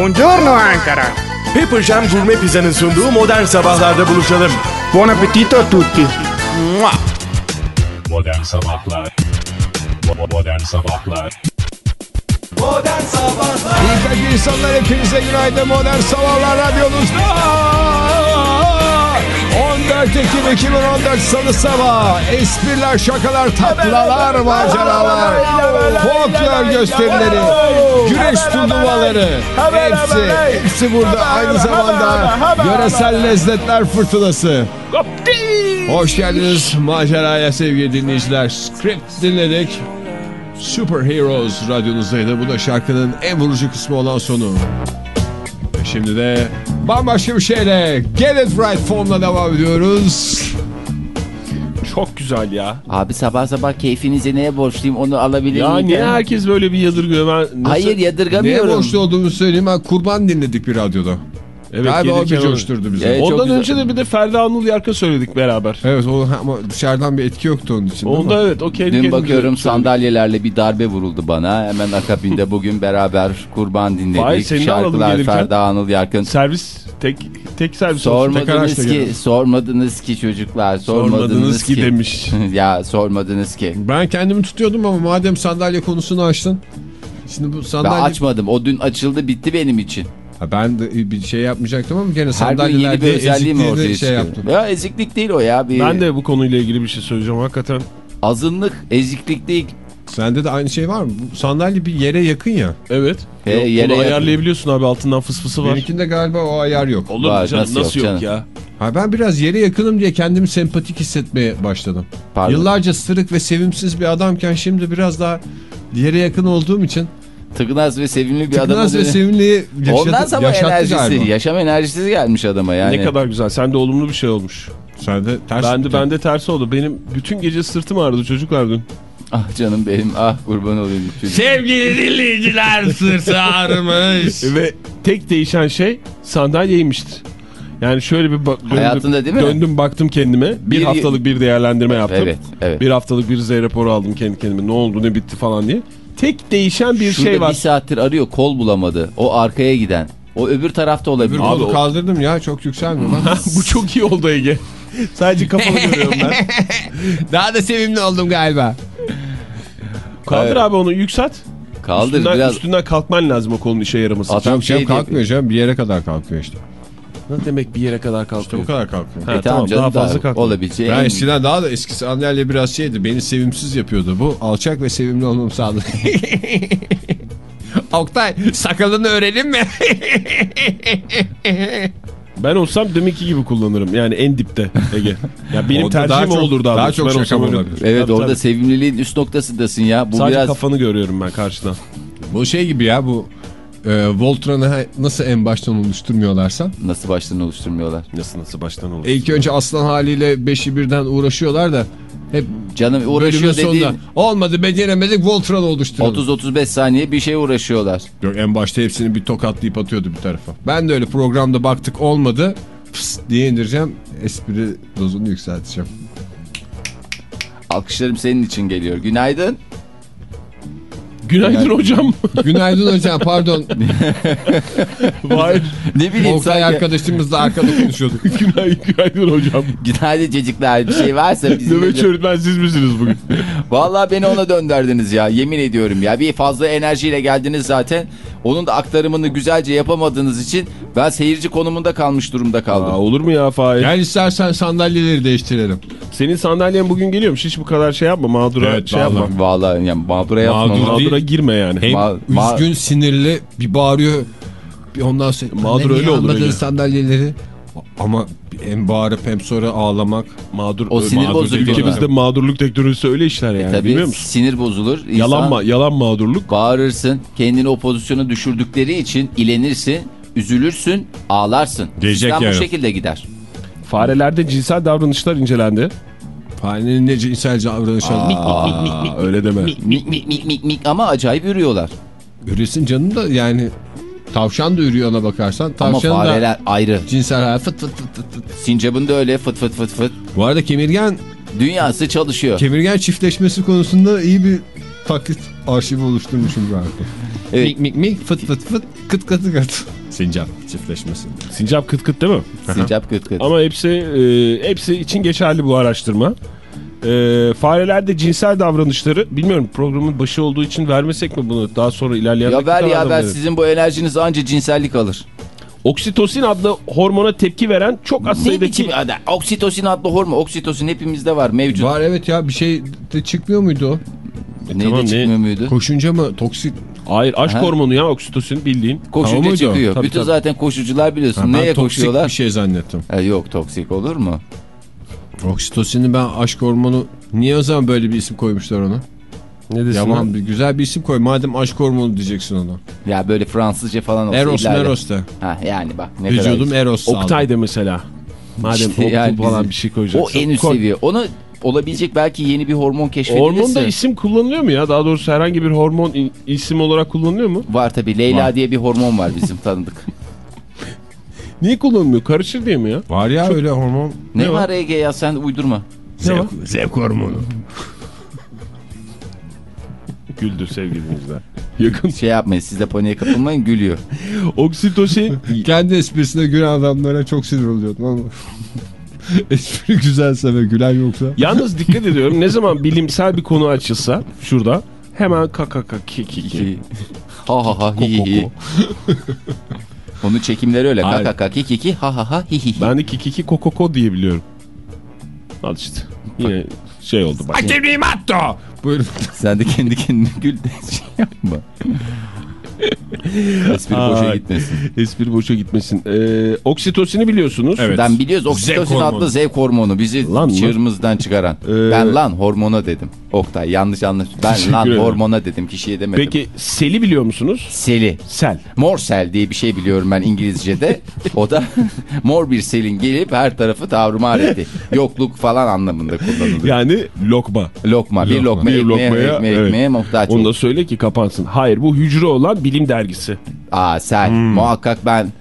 Buongiorno Ankara. Pepper Jam Gourmet Pizza'nın sunduğu modern sabahlarda buluşalım. Buon appetito a tutti. Mua! Modern Sabahlar Modern Sabahlar. İyi kalp insanlar hepinize günaydın. Modern Sabahlar Radyonuzda 14 Ekim 2014 Salı sabah Espriler, şakalar, tatlılar, maceralar. Folklor gösterileri Güreş turnuvaları. Hepsi, hepsi burada. Aynı zamanda Yöresel lezzetler fırtınası. Hoş geldiniz maceraya sevgili dinleyiciler. Script dinledik Super Heroes radyonuzdaydı. Bu da şarkının en vurucu kısmı olan sonu. Ve şimdi de bambaşka bir şeyle Get It Right formla devam ediyoruz. Çok güzel ya. Abi sabah sabah keyfinize neye borçluyum onu alabilir Ya miyim? niye herkes böyle bir yadırgıyor? Ben nasıl... Hayır Neye yadırgamıyorum. borçlu olduğumuzu söyleyeyim. Ben kurban dinledik bir radyoda. Evet, Galiba o bir coşturdu bizi. Evet. Ondan önce de bir de Ferda Anıl Yarka söyledik beraber. Evet o ama dışarıdan bir etki yoktu onun için. Onda evet o kendi Dün bakıyorum sandalyelerle bir darbe vuruldu bana. Hemen akabinde bugün beraber kurban Vay, dinledik. alalım Şarkılar. Ferda Anıl Yarkın. Servis tek tek servis Sormadınız ki, sormadınız ki çocuklar, sormadınız, Sormadınız ki demiş. ya sormadınız ki. Ben kendimi tutuyordum ama madem sandalye konusunu açtın. Şimdi bu Ben sandalye... açmadım. O dün açıldı bitti benim için. Ha, ben de bir şey yapmayacaktım ama gene Her gün sandalyeler yeni bir diye özelliği mi ezikliği de ortaya şey çıkıyor? yaptım. Ya eziklik değil o ya. Bir Ben de bu konuyla ilgili bir şey söyleyeceğim hakikaten. Azınlık, eziklik değil. Sende de aynı şey var mı? Bu sandalye bir yere yakın ya. Evet. He, Yok, yere yakın. ayarlayabiliyorsun abi altından fısfısı var. Benimkinde galiba o ayar yok. Olur mu Var, canım? nasıl Nasıl, yok yok, ya? Ha ben biraz yere yakınım diye kendimi sempatik hissetmeye başladım. Pardon. Yıllarca sırık ve sevimsiz bir adamken şimdi biraz daha yere yakın olduğum için Tıknaz ve sevimli bir adam tıknaz ve yaşadı, Ondan sonra enerjisi, galiba. yaşam enerjisi gelmiş adama yani. Ne kadar güzel. Sende olumlu bir şey olmuş. Sen de ters Bende bende tersi oldu. Benim bütün gece sırtım ağrıdı çocuklar dün. Ah canım benim ah kurban olayım. çocuk. Sevgili dinleyiciler sırtı ağrımış. Ve tek değişen şey sandalyeymiştir. Yani şöyle bir döndüm, Hayatında değil mi? döndüm baktım kendime. Bir, Bir- haftalık bir değerlendirme yaptım. Evet, evet. Bir haftalık bir Z raporu aldım kendi kendime. Ne oldu ne bitti falan diye. Tek değişen bir Şurada şey var. bir saattir arıyor kol bulamadı. O arkaya giden. O öbür tarafta olabilir. kolu o- kaldırdım ya çok yükselmiyor lan. Bu çok iyi oldu Ege. Sadece kafanı görüyorum ben. Daha da sevimli oldum galiba. Kaldır Evet. abi onu yükselt. Kaldır üstünden, biraz. üstünden kalkman lazım o kolun işe yaraması. Adam Yok şey canım diye- kalkmıyor canım bir yere kadar kalkıyor işte. Ne demek bir yere kadar kalkıyor? İşte o kadar kalkıyor. Ha, E, tamam, tamam, daha fazla kalkma. olabileceği Ben en- eskiden daha da eski sandalye biraz şeydi. Beni sevimsiz yapıyordu. Bu alçak ve sevimli olmamı sağladı. Oktay sakalını örelim mi? Ben olsam deminki gibi kullanırım. Yani en dipte Ege. Ya benim Orada daha tercihim çok- olur daha, daha çok Ben şaka olabilir. Evet Tabii, orada tabii. sevimliliğin üst noktasındasın ya. Bu Sadece biraz kafanı görüyorum ben karşıdan. bu şey gibi ya bu e, Voltron'u nasıl en baştan oluşturmuyorlarsa. nasıl baştan oluşturmuyorlar. Nasıl nasıl baştan olur? İlk önce aslan haliyle beşi birden uğraşıyorlar da hep Canım uğraşıyor sonunda dediğin olmadı beceremedik Voltron oluşturalım. 30-35 saniye bir şey uğraşıyorlar. Yok en başta hepsini bir tokatlayıp atıyordu bir tarafa. Ben de öyle programda baktık olmadı. Pıs diye indireceğim. Espri dozunu yükselteceğim. Alkışlarım senin için geliyor. Günaydın. Günaydın hocam. Günaydın hocam pardon. Hayır. Ne bileyim Oktay sanki. arkadaşımızla arkada konuşuyorduk. Günaydın, günaydın hocam. Günaydın çocuklar bir şey varsa bizim. Nöbetçi öğretmen siz misiniz bugün? Vallahi beni ona döndürdünüz ya yemin ediyorum ya. Bir fazla enerjiyle geldiniz zaten. Onun da aktarımını güzelce yapamadığınız için ben seyirci konumunda kalmış durumda kaldım. Aa, olur mu ya Fahir? Gel istersen sandalyeleri değiştirelim. Senin sandalyen bugün geliyormuş. Hiç bu kadar şey yapma. Mağdura Evet, şey vallahi. yapma. Vallahi yani mağdura yapma. Mağdur değil. Mağdura girme yani. Hem Ma- üzgün sinirli bir bağırıyor. Bir ondan sonra Mağdur "Anne, öyle olur öyle." sandalyeleri. Ama hem bağırıp hem sonra ağlamak. Mağdur. O sinir mağdur bozukluğu. Ülkemizde mağdurluk teknolojisi öyle işler yani. Tabii Bilmiyor musun? sinir bozulur. İnsan Yalan, ma yalan mağdurluk. Bağırırsın. Kendini o pozisyona düşürdükleri için ilenirsin. Üzülürsün. Ağlarsın. Gelecek Sistem bu şekilde gider. Farelerde cinsel davranışlar incelendi. Farenin ne cinsel davranışlar. Aa, öyle deme. Mik mik mik mik mik ama acayip ürüyorlar. Üresin canım da yani tavşan da ürüyor ona bakarsan. Ama Tavşan da fareler ayrı. cinsel hayat fıt fıt fıt fıt fıt. Sincap'ın da öyle fıt fıt fıt fıt. Bu arada kemirgen Dünyası çalışıyor. kemirgen çiftleşmesi konusunda iyi bir taklit arşivi oluşturmuşum galiba. Evet. Mik mik mik fıt fıt fıt kıt kıt kıt. Sincap çiftleşmesi. Sincap kıt kıt değil mi? Sincap kıt kıt. Ama hepsi e, hepsi için geçerli bu araştırma. E, farelerde cinsel davranışları bilmiyorum programın başı olduğu için vermesek mi bunu daha sonra ilerleyen Ya ver ya ben sizin bu enerjiniz anca cinsellik alır. Oksitosin adlı hormona tepki veren çok az Ne sayıdaki biçim ada? Oksitosin adlı hormon. Oksitosin hepimizde var mevcut. Var evet ya bir şey de çıkmıyor muydu o? Neydi tamam, ne- çıkmıyor muydu? Koşunca mı toksit? Hayır aşk Ha? hormonu ya oksitosin bildiğin. Koşunca Tamam çıkıyor. Tabii, Bütün tabii. zaten koşucular biliyorsun. Ha, ben Neye toksik koşuyorlar? bir şey zannettim. Ha, yok toksik olur mu? Oksitosini ben aşk hormonu niye o zaman böyle bir isim koymuşlar ona? Ne desin? Yaman bir güzel bir isim koy. Madem aşk hormonu diyeceksin ona. Ya böyle Fransızca falan olsa Eros ileride. Meros de. Ha yani bak ne kadar Vücudum. Eros. Oktay de mesela. Madem İşte yani falan bizim- bir şey koyacaksın. O en üst seviye. Onu olabilecek belki yeni bir hormon keşfedilirse. Hormonda isim kullanılıyor mu ya? Daha doğrusu herhangi bir hormon isim olarak kullanılıyor mu? Var tabi Leyla Var. diye bir hormon var bizim tanıdık. Niye kullanılmıyor? Karışır diye mi ya? Var ya öyle hormon. ne, Ne var var? Ege ya sen uydurma. Ne var? Zevk hormonu. Güldü sevgili dinleyiciler. Yakın. Şey yapmayın siz de paniğe kapılmayın gülüyor. Oksitosin Kendi esprisine gülen adamlara çok sinir oluyordum ama. Espri güzelse ve gülen yoksa. Yalnız dikkat ediyorum ne zaman bilimsel bir konu açılsa şurada hemen kakaka ki ki ki. Ki- ha ha ha hi hi. Onun çekimleri öyle. Hayır. Kaka ki ki ki ha ha ha hi hi. Ben de kikiki kokoko diyebiliyorum. Al işte. Yine şey oldu bak. Buyurun. Sen de kendi kendine gül de şey yapma. Espri boşa gitmesin. Espri boşa gitmesin. Ee, oksitosini biliyorsunuz. Evet. Ben biliyoruz oksitosin Zevk hormonu. adlı zevk hormonu bizi Lan mı? çığırımızdan çıkaran. Ee, ben lan hormona dedim. Oktay yanlış anlaş. Ben Teşekkür lan ederim. hormona dedim kişiye demedim. Peki seli biliyor musunuz? Seli. Sel. Mor sel diye bir şey biliyorum ben İngilizce'de. O da mor bir selin gelip her tarafı tavrımar etti. Yokluk falan anlamında kullanılıyor. Yani lokma. Lokma, bir lokma, Bir ekmeğe, lokmaya, ekmeğe, evet. ekmeğe muhtaç Onu da söyle ki kapansın. Hayır bu hücre olan bilim dergisi. Aa sel. Muhakkak ben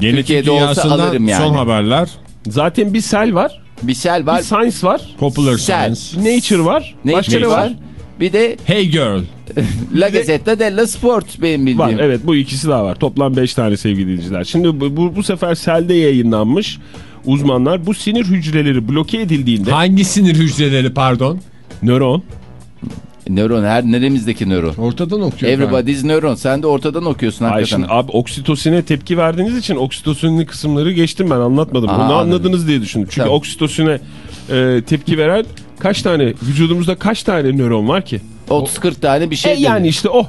Genetik Türkiye'de olsa alırım yani. son haberler. Zaten bir sel var. bir sel Bir var. science var. Popular Sel. Science. Nature var. Başka Nature ne var. var? Bir de Hey girl. La Gazzetta della Sport benim bildiğim. Var evet bu ikisi daha var. Toplam 5 tane sevgili dinleyiciler. Şimdi bu, bu, bu sefer selde yayınlanmış uzmanlar bu sinir hücreleri bloke edildiğinde Hangi sinir hücreleri pardon? nöron Nöron her neremizdeki nöron. Ortadan okuyor. Everybody's nöron. Sen de ortadan okuyorsun Ay hakikaten. şimdi abi oksitosine tepki verdiğiniz için oksitosinli kısımları geçtim ben anlatmadım. Aa, Onu anladım. anladınız diye düşündüm. Çünkü Tamam. oksitosine e, tepki veren kaç tane vücudumuzda kaç tane nöron var ki? 30-40 tane bir şey. E yani işte o.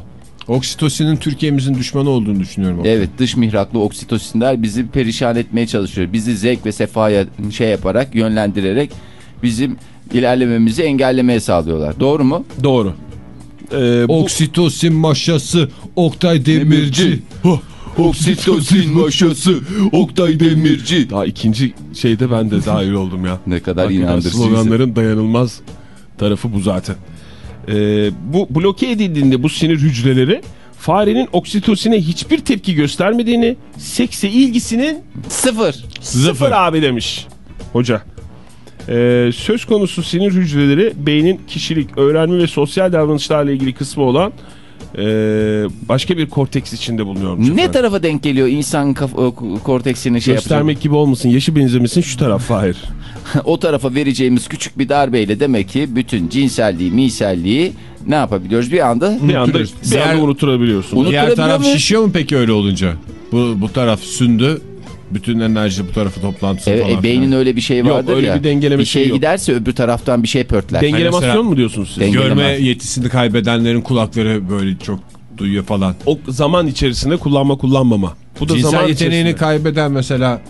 Oksitosinin Türkiye'mizin düşmanı olduğunu düşünüyorum. Evet dış mihraklı oksitosinler bizi perişan etmeye çalışıyor. Bizi zevk ve sefaya şey yaparak yönlendirerek bizim ilerlememizi engellemeye sağlıyorlar. Doğru mu? Doğru. E, bu, Oksitosin maşası Oktay Demirci. Oksitosin maşası Oktay Demirci. daha ikinci şeyde ben de dahil oldum ya. Ne kadar inandırıcı. Sloganların dayanılmaz tarafı bu zaten. Ee, bu bloke edildiğinde bu sinir hücreleri farenin oksitosine hiçbir tepki göstermediğini, sekse ilgisinin Sıfır. sıfır abi demiş hoca. Ee, söz konusu sinir hücreleri beynin kişilik, öğrenme ve sosyal davranışlarla ilgili kısmı olan ee, başka bir korteks içinde bulunuyormuş. Ne efendim. tarafa denk geliyor insan e, korteksini şey yapacak? Göstermek gibi olmasın, yaşı benzemesin şu taraf hayır. o tarafa vereceğimiz küçük bir darbeyle demek ki bütün cinselliği, miselliği ne yapabiliyoruz bir anda? Bir anda, bir anda Diğer- unutturabiliyorsun. Unut- Diğer taraf muyuz? şişiyor mu peki öyle olunca? Bu, bu taraf sündü. Bütün enerji bu tarafa toplantısı Evet, falan. e, beynin filan. öyle bir şey Yok, vardır öyle ya. bir dengeleme bir şey yok. giderse öbür taraftan bir şey pörtler. Dengelemasyon mesela- mu diyorsunuz siz? Denge- Görme Dengelemez. yetisini kaybedenlerin kulakları böyle çok duyuyor falan. O zaman içerisinde kullanma kullanmama. Bu da Cinsel zaman yeteneğini içerisinde. kaybeden mesela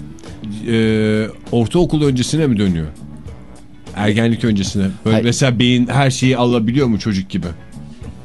e, ortaokul öncesine mi dönüyor? Ergenlik öncesine. Böyle Hayır. mesela beyin her şeyi alabiliyor mu çocuk gibi?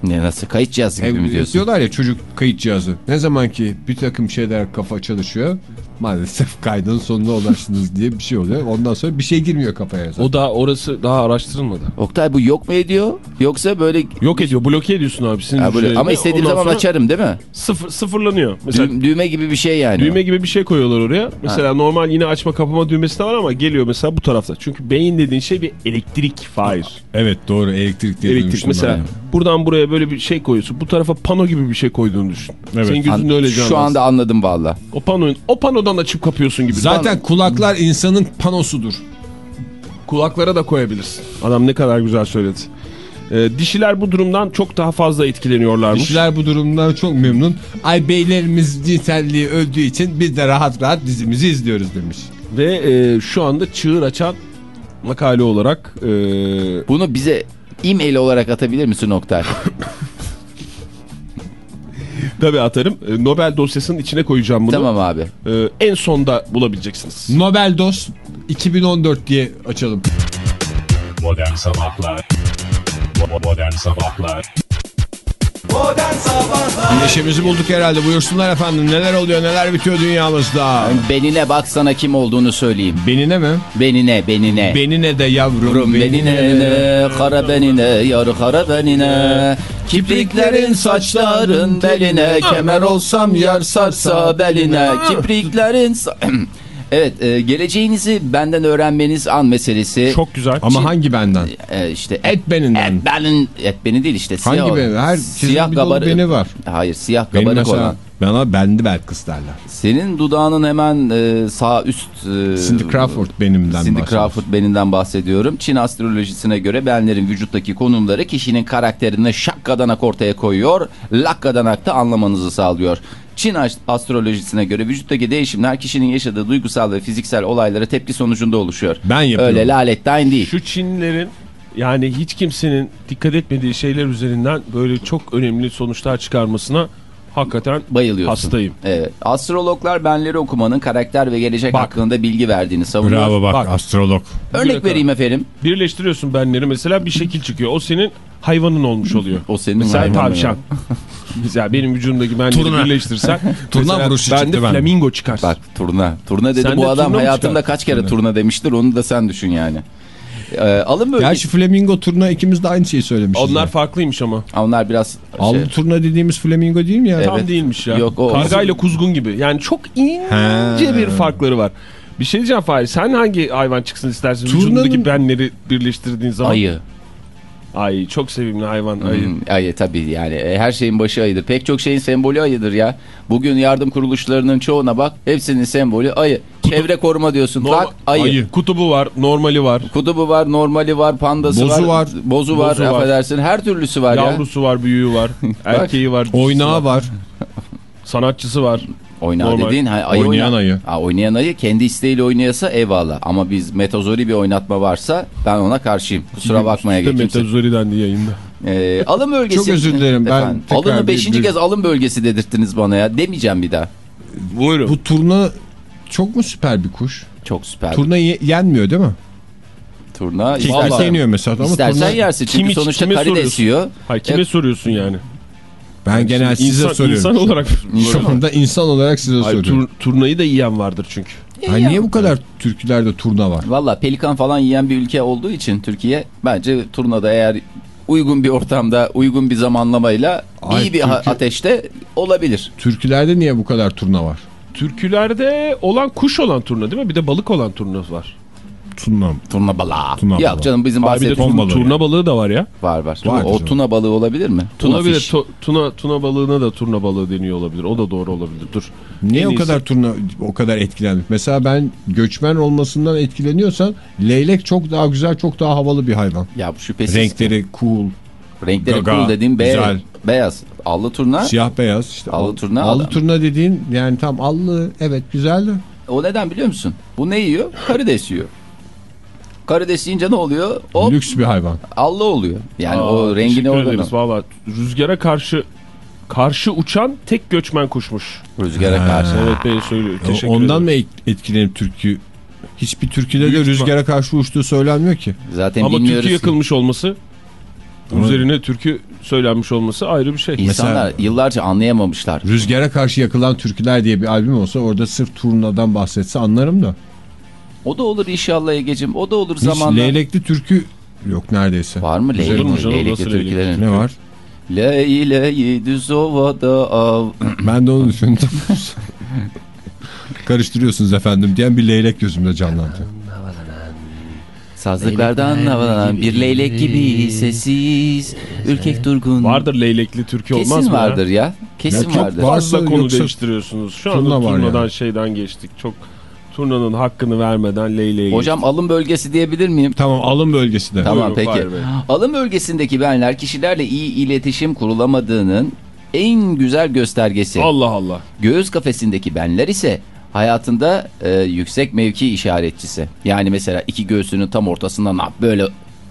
Ne nasıl kayıt cihazı gibi E, mi diyorsun? diyorlar ya çocuk kayıt cihazı. Ne zaman ki bir takım şeyler kafa çalışıyor maalesef kaydın sonuna ulaştınız diye bir şey oluyor. Ondan sonra bir şey girmiyor kafaya. zaten. O da orası daha araştırılmadı. Oktay bu yok mu ediyor? Yoksa böyle Yok ediyor, bloke ediyorsun abi. Sinir Ha, böyle- ama istediğim Ondan zaman açarım değil mi? Sıfır, sıfırlanıyor. Mesela Dü- düğme gibi bir şey yani. düğme gibi bir şey koyuyorlar oraya. Mesela normal yine açma kapama düğmesi de var ama geliyor mesela bu tarafta. Çünkü beyin dediğin şey bir elektrik Fahir. Evet doğru elektrik diye Elektrik duymuştum mesela ben. Buradan buraya böyle bir şey koyuyorsun. Bu tarafa pano gibi bir şey koyduğunu düşün. Evet. Senin gözünde öyle canlansın. Şu anda anladım valla. O panoyu, o panodan açıp kapıyorsun gibi. Zaten kulaklar insanın panosudur. kulaklara da koyabilirsin. Adam ne kadar güzel söyledi. Ee, dişiler bu durumdan çok daha fazla etkileniyorlarmış. Kişiler bu durumdan çok memnun. Ay beylerimiz cinselliği öldüğü için biz de rahat rahat dizimizi izliyoruz demiş. Ve e, şu anda çığır açan makale olarak e, Bunu bize e-mail olarak atabilir misin Oktay? tabii atarım. E, Nobel dosyasının içine koyacağım bunu. tamam abi. E, en sonda bulabileceksiniz. Nobel Dos 2014 diye açalım. Modern Sabahlar Bo- Modern Sabahlar Neşemizi bulduk herhalde buyursunlar efendim. Neler oluyor neler bitiyor dünyamızda. Benine baksana kim olduğunu söyleyeyim. Benine mi? Benine, benine. Benine de yavrum. Rum benine ne, kara benine, yar kara benine. Kipriklerin saçların beline, kemer olsam yar sarsa beline. Kipriklerin sa- Evet, e, geleceğinizi benden öğrenmeniz an meselesi. Çok güzel. Ama hangi benden? E, işte Et beninden. Et benin, et beni değil işte. Hangi siyah, beni? Her siyah dolu beni var. Hayır, siyah Benim kabarık mesela olan. bana bendi Belkıs derler. Senin dudağının hemen e, sağ üst... E, Cindy Crawford benimden Cindy. Crawford beninden bahsediyorum. Çin astrolojisine göre benlerin vücuttaki konumları kişinin karakterini şakkadanak ortaya koyuyor. Lakkadanak da anlamanızı sağlıyor. Çin ast- astrolojisine göre vücuttaki değişimler kişinin yaşadığı duygusal ve fiziksel olaylara tepki sonucunda oluşuyor. Ben yapıyorum. Öyle lalettayn değil. Şu Çinlilerin yani hiç kimsenin dikkat etmediği şeyler üzerinden böyle çok önemli sonuçlar çıkarmasına hakikaten Bayılıyorsun. hastayım. Evet. Astrologlar benleri okumanın karakter ve gelecek Bak. hakkında bilgi verdiğini savunuyor. Bravo bak, Bak. astrolog. Örnek vereyim efendim. Birleştiriyorsun benleri mesela bir şekil çıkıyor. O senin hayvanın olmuş oluyor. O senin Mesela hayvanın tavşan. Mesela benim vücudumdaki benleri Turna. birleştirsen. Turna vuruşu bende çıktı bende. flamingo çıkar. Bak turna. Turna dedi Sen bu de adam turna hayatında çıkar? kaç kere turna demiştir onu da sen düşün yani. Ee, alın böyle. Gerçi flamingo turna ikimiz de aynı şeyi söylemişiz. Onlar ya. farklıymış ama. Onlar biraz Allı şey, turna dediğimiz flamingo değil mi ya? Evet. Tam değilmiş ya. Yok, o- Karga ile kuzgun gibi. Yani çok ince He. bir farkları var. Bir şey diyeceğim Fahri. Sen hangi hayvan çıksın istersin? Turnanın- Vücudundaki benleri birleştirdiğin zaman. ayı. Ay çok sevimli hayvan ayı. Hmm, ayı tabii yani e, her şeyin başı ayıdır. Pek çok şeyin sembolü ayıdır ya. Bugün yardım kuruluşlarının çoğuna bak hepsinin sembolü ayı. Çevre koruma diyorsun. Normal- tak ayı. ayı. Kutubu var, normali var. Kutubu var, normali var, pandası Bozu var, var. bozu var, Bozu var. affedersin. Her türlüsü var ya. Yavrusu var, büyüğü var, erkeği var, Oynağı var. sanatçısı var. Oynağı Normal. dediğin ha, ayı Oynayan oyna- ayı. Ha, oynayan ayı kendi isteğiyle oynayasa eyvallah. Ama biz metazori bir oynatma varsa ben ona karşıyım. Kusura bakmaya İşte geçimse. Metazori dendi yayında. Ee, alın bölgesi. Çok özür dilerim, ben Efendim, tekrar alını beşinci bir- kez alın bölgesi dedirttiniz bana ya. Demeyeceğim bir daha. Buyurun. Bu turna çok mu süper bir kuş? Çok süper. Turna ye- yenmiyor değil mi? Turna. İstersen, yeniyor mesela ama istersen turna... yersin. Çünkü Kim sonuçta kime soruyorsun? yiyor. Hayır kime E, soruyorsun yani? Ben genel size İnsan, soruyorum. insan olarak. Şu anda insan olarak size Hayır, soruyorum. tur- turnayı da yiyen vardır çünkü. Ay niye bu kadar türkülerde turna var? Valla pelikan falan yiyen bir ülke olduğu için Türkiye bence turnada eğer uygun bir ortamda uygun bir zamanlamayla Ay, iyi bir ha- Türkiye- ateşte olabilir. Türkülerde niye bu kadar turna var? Türkülerde olan kuş olan turna değil mi? Bir de balık olan turna var. Turna mı? Turna balığı. Turna Yok balığı. canım bizim Abi bir de bahsettiğimiz tur- balığı turna balığı da var ya. var var. Vardır o tuna balığı olabilir mi? Tuna olabilir. To- tuna tuna balığına da turna balığı deniyor olabilir. O da doğru olabilir. Dur. Niye En o iyisi- kadar turna o kadar etkilendik? Mesela ben göçmen olmasından etkileniyorsan leylek çok daha güzel, çok daha havalı bir hayvan. Ya bu şüphesiz. Renkleri cool, Renkleri Gaga, cool dediğim be güzel. beyaz. Allı turna. siyah beyaz işte. Allı al- turna Allı adam. turna dediğin yani tam allı evet güzel de. O neden biliyor musun? Bu ne yiyor? Karides yiyor. Karides yiyince ne oluyor? Hop Lüks bir hayvan. allı oluyor. Yani Aa, o rengini oradan. Valla rüzgara karşı karşı uçan tek göçmen kuşmuş. Rüzgara Ha. karşı. Evet bey söylüyor. Teşekkür Ondan ederim. mı et- etkilenip türkü? Hiçbir türküde de rüzgara karşı uçtuğu söylenmiyor ki. Zaten Ama türkü ki. yakılmış olması Ama- üzerine türkü söylenmiş olması ayrı bir şey. İnsanlar Mesela- yıllarca anlayamamışlar. Rüzgara karşı yakılan türküler diye bir albüm olsa orada sırf turnadan bahsetse anlarım da. O da olur inşallah Ege'cim. O da olur Hiç zamanla. leylekli türkü yok neredeyse. Var mı Leylekli nasıl leylek? türkülerin. Ne var? Leyleği düz ovada av. Ben de onu düşündüm. Karıştırıyorsunuz efendim diyen bir leylek gözümde canlandı. Sazlıklardan havalanan bir leylek gibi sessiz, ürkek durgun. Vardır leylekli türkü olmaz Kesin mı ya? vardır ya. Kesin Ya çok vardır. var. Fazla Varsa konu yoksa değiştiriyorsunuz. Şu anda turnadan yani. şeyden geçtik. Çok turnanın hakkını vermeden leyleğe Hocam alın bölgesi diyebilir miyim? Tamam alın bölgesi de. Tamam Buyurun, peki. Alın bölgesindeki benler kişilerle iyi iletişim kurulamadığının en güzel göstergesi. Allah Allah. Göğüs kafesindeki benler ise hayatında e, yüksek mevki işaretçisi. Yani mesela iki göğsünün tam ortasından "Ah, böyle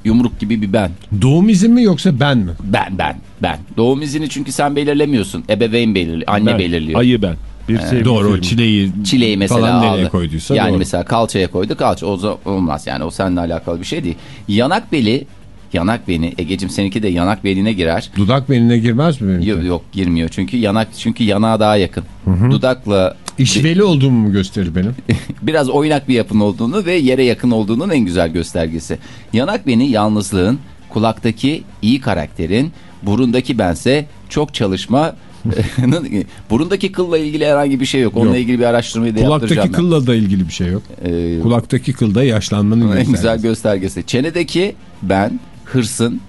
yumruk gibi bir ben. Doğum izin mi yoksa ben mi? Ben ben ben. Doğum izini çünkü sen belirlemiyorsun. Ebeveyn belirliyor. Anne Ben, belirliyor. Ayı ben. Bir sevgi Doğru o filmi. çileği, Çileği mesela falan nereye aldı. koyduysa Yani doğru. mesela kalçaya koydu kalça o olmaz yani o seninle alakalı bir şey değil. Yanak beli yanak beni Ege'cim seninki de yanak beline girer. Dudak beline girmez mi benimki? Yok, yok girmiyor çünkü yanak çünkü yanağa daha yakın. Dudakla İşveli olduğumu mu gösterir benim? biraz oynak bir yapın olduğunu ve yere yakın olduğunun en güzel göstergesi. Yanak beni yalnızlığın, kulaktaki iyi karakterin, burundaki bense çok çalışma burundaki kılla ilgili herhangi bir şey yok. Onunla Yok. ilgili bir araştırmayı da Kulaktaki yaptıracağım. ben. kılla da ilgili bir şey yok. Ee, Kulaktaki kılda yaşlanmanın en göstergesi. güzel göstergesi. Çenedeki ben, hırsın,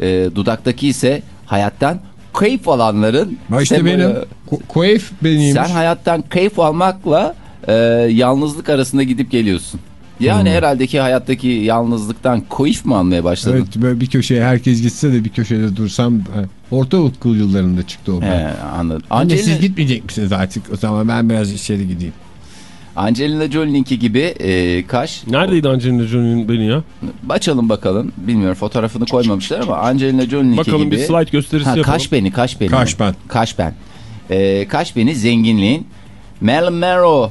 e, dudaktaki ise hayattan keyif alanların Ha işte benim. Ko- Koef beniymiş. Sen hayattan keyif almakla e, yalnızlık arasında gidip geliyorsun. Yani Hmm. herhalde ki hayattaki yalnızlıktan keyif mi almaya başladın? Evet böyle bir köşeye herkes gitse de bir köşede dursam ha, ortaokul yıllarında çıktı o. He, anladım. Anne Angelina, siz gitmeyecek misiniz artık o zaman ben biraz içeri gideyim. Angelina Jolie'ninki gibi e, kaş. Neredeydi Angelina Jolie'nin beni ya? Açalım bakalım. Bilmiyorum fotoğrafını koymamışlar ama Angelina Jolie'ninki Bakalım gibi. bir slide gösterisi Ha, yapalım. kaş beni, kaş beni. Kaş ben. Kaş ben. Ee, kaş beni zenginliğin. Marilyn Monroe.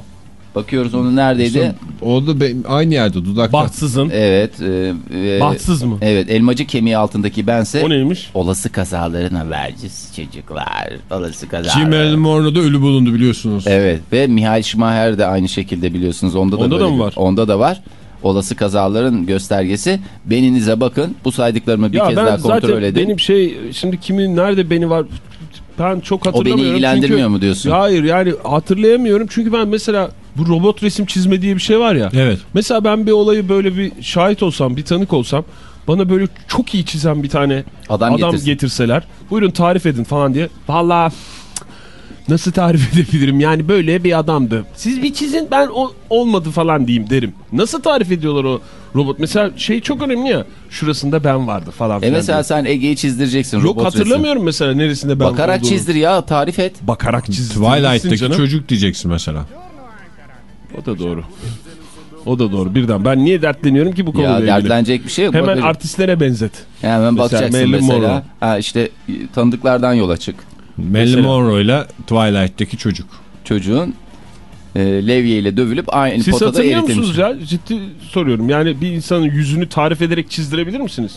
Bakıyoruz onu neredeydi? O da aynı yerde dudakta. Bahtsızın. Evet. E, e, Bahtsız mı? Evet elmacık kemiği altındaki bense. O neymiş? Olası kazaların habercisi çocuklar. Olası kazalar. Ki Marilyn Monroe'da ölü bulundu biliyorsunuz. Evet ve Mihail Schumacher de aynı şekilde biliyorsunuz. Onda da, Onda da böyle mı bir- var? Onda da var. Olası kazaların göstergesi. Beninize bakın. Bu saydıklarımı bir ya kez daha kontrol zaten edin. benim şey şimdi kimin nerede beni var ben çok O hatırlamıyorum. beni ilgilendirmiyor çünkü, mu diyorsun? Hayır yani hatırlayamıyorum çünkü ben mesela bu robot resim çizme diye bir şey var ya. Evet. Mesela ben bir olayı böyle bir şahit olsam bir tanık olsam bana böyle çok iyi çizen bir tane Adam adam, getirsin. getirseler buyurun tarif edin falan diye. Valla nasıl tarif edebilirim yani böyle bir adamdı. Siz bir çizin ben o, olmadı falan diyeyim derim. Nasıl tarif ediyorlar o robot? Mesela şey çok önemli ya şurasında ben vardı falan E mesela diye. sen Ege'yi çizdireceksin. Yok robot hatırlamıyorum mesela neresinde ben resim. Bakarak olduğunu. çizdir ya tarif et. Bakarak çizdir. Twilight'taki canım. çocuk diyeceksin mesela. O da doğru. O da doğru birden. Ben niye dertleniyorum ki bu konuyla Ya ilgili? dertlenecek bir şey yok. Hemen Bak- artistlere benzet. Hemen Mesela bakacaksın Marilyn mesela. Monroe. Ha işte e, tanıdıklardan yola çık. Marilyn. Monroe ile Twilight'teki çocuk. Çocuğun e, levye ile dövülüp aynı Siz potada hatırlıyor eritilmiş. musunuz ya? Ciddi soruyorum. Yani bir insanın yüzünü tarif ederek çizdirebilir misiniz?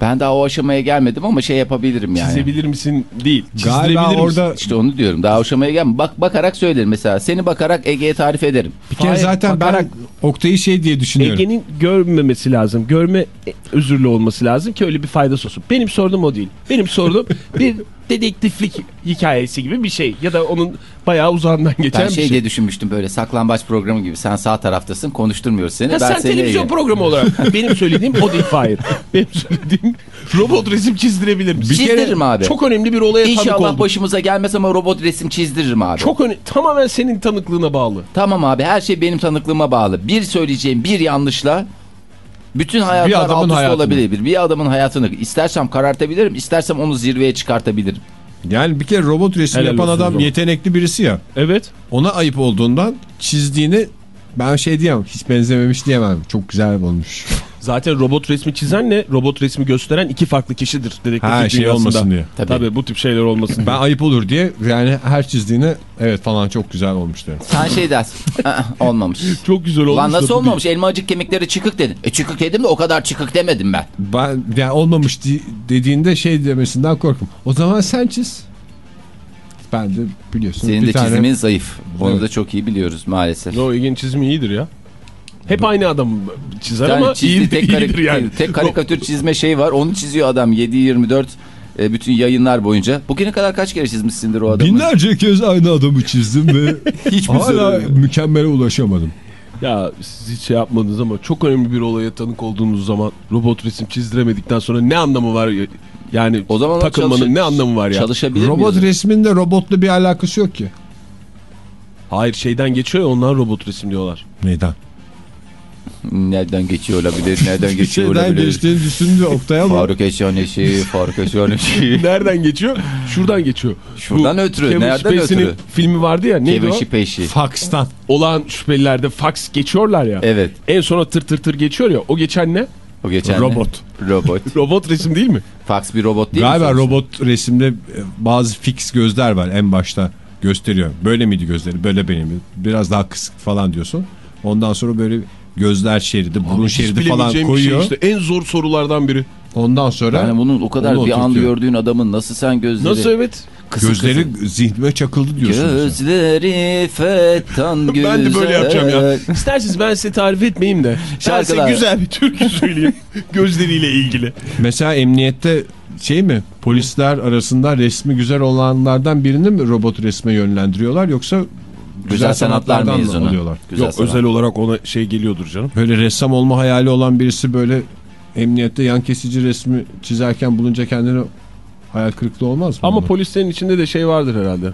Ben daha o aşamaya gelmedim ama şey yapabilirim yani. Çizebilir misin? Değil. Galiba misin? orada İşte onu diyorum. Daha o aşamaya gelmedim. Bak bakarak söylerim mesela. Seni bakarak Ege'ye tarif ederim. bir kere Hayır, zaten bakarak- ben Oktay'ı şey diye düşünüyorum. Ege'nin görmemesi lazım. Görme e, özürlü olması lazım ki öyle bir faydası olsun. Benim sorduğum o değil. Benim sorduğum bir dedektiflik hikayesi gibi bir şey. Ya da onun bayağı uzağından geçen Ben bir şey şey. diye düşünmüştüm böyle saklambaç programı gibi. Sen sağ taraftasın konuşturmuyoruz seni. Ya ben sen seni televizyon Ege- programı olarak benim söylediğim o değil Fahir. Benim söylediğim robot resim çizdirebilir misin? Çizdiririm abi. Çok önemli bir olaya tanık İnşallah başımıza gelmez ama robot resim çizdiririm abi. Çok önemli. Tamamen senin tanıklığına bağlı. Tamam abi her şey benim tanıklığıma bağlı. Bir söyleyeceğim bir yanlışla bütün hayatlar Bir adamın alt üst hayatını. olabilir. Bir adamın hayatını istersem karartabilirim, istersem onu zirveye çıkartabilirim. Yani bir kere robot resim Helal yapan adam robot. yetenekli birisi ya. Evet. Ona ayıp olduğundan çizdiğini ben şey diyemem. Hiç benzememiş diyemem. Çok güzel olmuş. Zaten robot resmi çizenle robot resmi gösteren iki farklı kişidir dedektiflik Ha şey dünyasında. olmasın diye. Tabii. Tabii. bu tip şeyler olmasın diye. Ben ayıp olur diye yani her çizdiğini evet falan çok güzel olmuş derim. Sen şey dersin. "Aa, olmamış. Çok güzel olmuş. Lan nasıl olmamış? Elmacık kemikleri çıkık dedin. E çıkık dedim de o kadar çıkık demedim ben. Ben yani olmamış di- dediğinde şey demesinden korkum. O zaman sen çiz. Ben de biliyorsun Senin de tane çizimin zayıf. Bunu Evet. da çok iyi biliyoruz maalesef. değil. O Ege'nin çizimi iyidir ya. Hep aynı adam çizer Yani ama çizdiği iyi, tek, iyidir yani. tek karikatür çizme şey var. Onu çiziyor adam 7-24 e, bütün yayınlar boyunca. Bugüne kadar kaç kere çizmişsindir o adamı? binlerce kez aynı adamı çizdim ve Hiçbir hala mükemmele ulaşamadım. Ya siz hiç şey yapmadınız ama çok önemli bir olaya tanık olduğunuz zaman robot resim çizdiremedikten sonra ne anlamı var? Yani O zaman takılmanın ne anlamı var ya? Çalışabilir Robot miyiz? resminde robotla bir alakası yok ki. Hayır şeyden geçiyor ya onlar robot resim diyorlar. Neyden? Nereden geçiyor olabilir? Nereden Bir geçiyor olabilir? geçtiğini düşündü Oktay ama. Faruk Eşyanesi, Faruk Eşyanesi. Nereden geçiyor? Şuradan geçiyor. Şuradan ötürü, Kevin nereden ötürü? filmi vardı ya neydi Kevin o? Spacey. Fax'tan. Olan şüphelilerde fax geçiyorlar ya. Evet. En sona tır tır tır geçiyor ya. O geçen ne? O geçen ne? Robot. Robot. Robot resim değil mi? Fax bir robot değil mi? Galiba robot resimde e, bazı fix gözler var en başta gösteriyor. Böyle miydi gözleri? Böyle benim. Biraz daha kısık falan diyorsun. Ondan sonra böyle gözler şeridi, burun Hiç şeridi falan şey koyuyor. işte. En zor sorulardan biri. Ondan sonra Yani bunun o kadar bir an gördüğün adamın nasıl sen gözleri... Nasıl evet? Kısık Gözleri kısık. zihnime çakıldı diyorsun. Gözleri fettan güzel. Ben de böyle yapacağım ya. İsterseniz ben size tarif etmeyeyim de. Ben size Şarkılar. güzel bir türkü söyleyeyim. Gözleriyle ilgili. Mesela emniyette şey mi polisler arasında resmi güzel olanlardan birini mi robot resme yönlendiriyorlar yoksa Güzel sanatlar sanatlardan mı mezunu. alıyorlar? Güzel Yok sanat. özel olarak ona şey geliyordur canım. Böyle ressam olma hayali olan birisi böyle emniyette yan kesici resmi çizerken bulunca kendini hayal kırıklığı olmaz mı? Ama buna? polislerin içinde de şey vardır herhalde.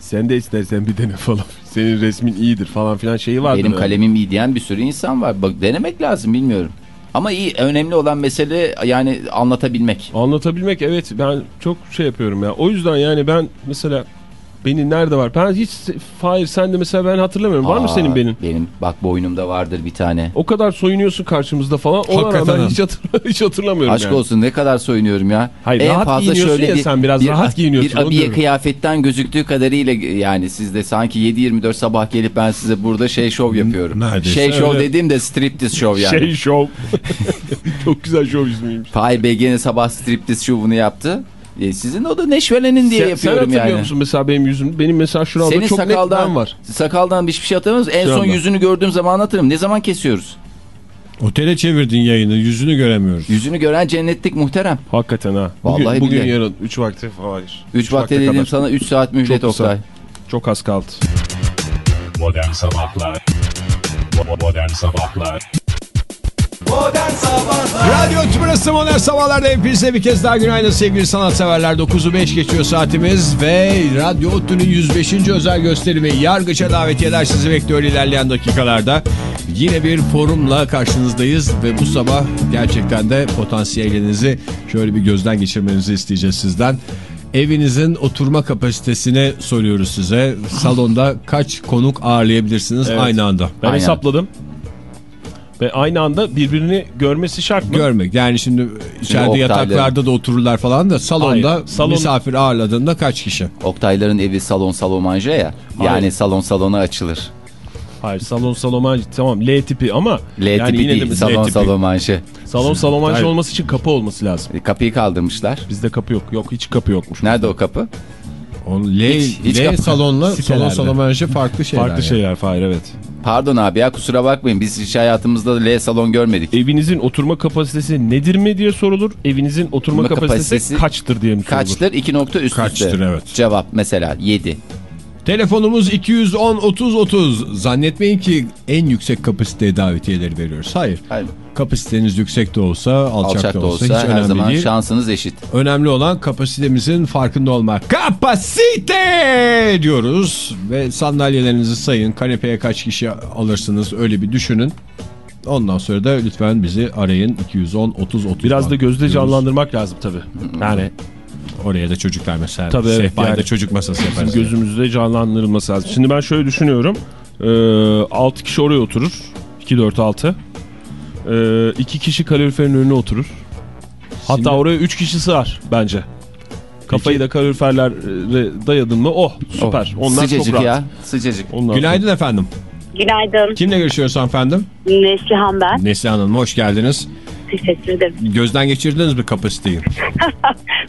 Sen de istersen bir dene falan. Senin resmin iyidir falan filan şeyi vardır. Benim kalemim iyi diyen bir sürü insan var. Bak denemek lazım bilmiyorum. Ama iyi önemli olan mesele yani anlatabilmek. Anlatabilmek evet ben çok şey yapıyorum ya. O yüzden yani ben mesela benim nerede var? Ben hiç Fahir sen de mesela ben hatırlamıyorum. var mı Aa, senin benim? Benim bak boynumda vardır bir tane. O kadar soyunuyorsun karşımızda falan. Ona Hakikaten rağmen hiç, hatırla- hiç hatırlamıyorum Aşk yani. olsun ne kadar soyunuyorum ya. Hayır, rahat giyiniyorsun ya sen, biraz rahat giyiniyorsun, Bir abiye kıyafetten gözüktüğü kadarıyla yani sizde sanki 7-24 sabah gelip ben size burada şey şov yapıyorum. Neredeyse Şey şov öyle. dediğimde striptiz şov yani. Şey şov. çok güzel şov ismiymiş. Fahir Bey gene sabah striptiz şovunu yaptı. E, sizin o da neşvelenin diye Sen, sen yapıyorum hatırlıyor yani. musun mesela benim yüzüm? Benim mesela şuramda Senin çok net sakaldan, ben var. sakaldan hiçbir şey hatırlamıyoruz. En son Şuramda. yüzünü gördüğüm zaman hatırlarım. Ne zaman kesiyoruz? Otele çevirdin yayını yüzünü göremiyoruz. Yüzünü gören cennetlik muhterem. Hakikaten ha. Bugün, Vallahi bugün billahi. yarın 3 vakti hayır. 3 vakte dedim kadar. sana 3 saat mühlet Çok. Oktay. Çok az kaldı. Modern Sabahlar Bo- Modern Sabahlar Radyo Tümrüt'ü Modern Sabahlar'da hepinize bir kez daha günaydın sevgili sanatseverler. 9'u 5 geçiyor saatimiz ve Radyo Otlu'nun 105. özel gösterimi Yargıç'a davetiyeler sizi bekliyor ilerleyen dakikalarda. Yine bir forumla karşınızdayız ve bu sabah gerçekten de potansiyelinizi şöyle bir gözden geçirmenizi isteyeceğiz sizden. Evinizin oturma kapasitesini soruyoruz size. Salonda kaç konuk ağırlayabilirsiniz Evet. aynı anda? Ben Aynen. hesapladım. Ve aynı anda birbirini görmesi şart mı? Görmek. Yani şimdi içeride Oktay'la- yataklarda da otururlar falan da salonda Hayır, salon- misafir ağırladığında kaç kişi? Oktayların evi salon salomanje ya. Yani Hayır. salon salona açılır. Hayır salon salomaj tamam L tipi ama L yani tipi yine de değil mesela salon L tipi. Salon salomaj Hayır. olması için kapı olması lazım. E, Kapıyı kaldırmışlar. Bizde kapı yok. Yok hiç kapı yokmuş. Nerede o kapı? O L, Hiç- hiç L salonla salon salomanje farklı şeyler. Farklı yani. şeyler Fahir evet. Pardon abi ya kusura bakmayın biz hiç hayatımızda L salon görmedik. Evinizin oturma kapasitesi nedir mi diye sorulur. Evinizin oturma Oturma kapasitesi, kapasitesi- kaçtır diye mi sorulur? Kaçtır? 2 nokta üst üste. Kaçtır, evet. Cevap mesela 7. Telefonumuz 210 30 30. Zannetmeyin ki en yüksek kapasiteye davetiyeleri veriyoruz. Hayır. Hayır. Kapasiteniz yüksek de olsa, alçak, Alçak da da olsa, olsa hiç her önemli zaman değil. şansınız eşit. Önemli olan kapasitemizin farkında olmak. Kapasite diyoruz ve sandalyelerinizi sayın. Kanepeye kaç kişi alırsınız öyle bir düşünün. Ondan sonra da lütfen bizi arayın 210 30 30. Biraz da gözde diyoruz. canlandırmak lazım tabii. Yani Oraya da çocuklar mesela. Tabii, evet, Sehpaya yani da çocuk masası bizim yaparız. gözümüzde canlandırılması lazım. Şimdi ben şöyle düşünüyorum. Ee, 6 kişi oraya oturur. 2 4 6. Ee, 2 kişi kaloriferin önüne oturur. Hatta Şimdi- oraya 3 kişi sığar bence. Kafayı da kaloriferlere dayadın mı oh süper. Onlar Sıcacık çok rahat. ya sıcacık. Ondan Günaydın efendim. Günaydın. Kimle görüşüyoruz efendim? Neslihan ben. Neslihan Hanım hoş geldiniz. Teşekkür ederim. Gözden geçirdiniz mi kapasiteyi?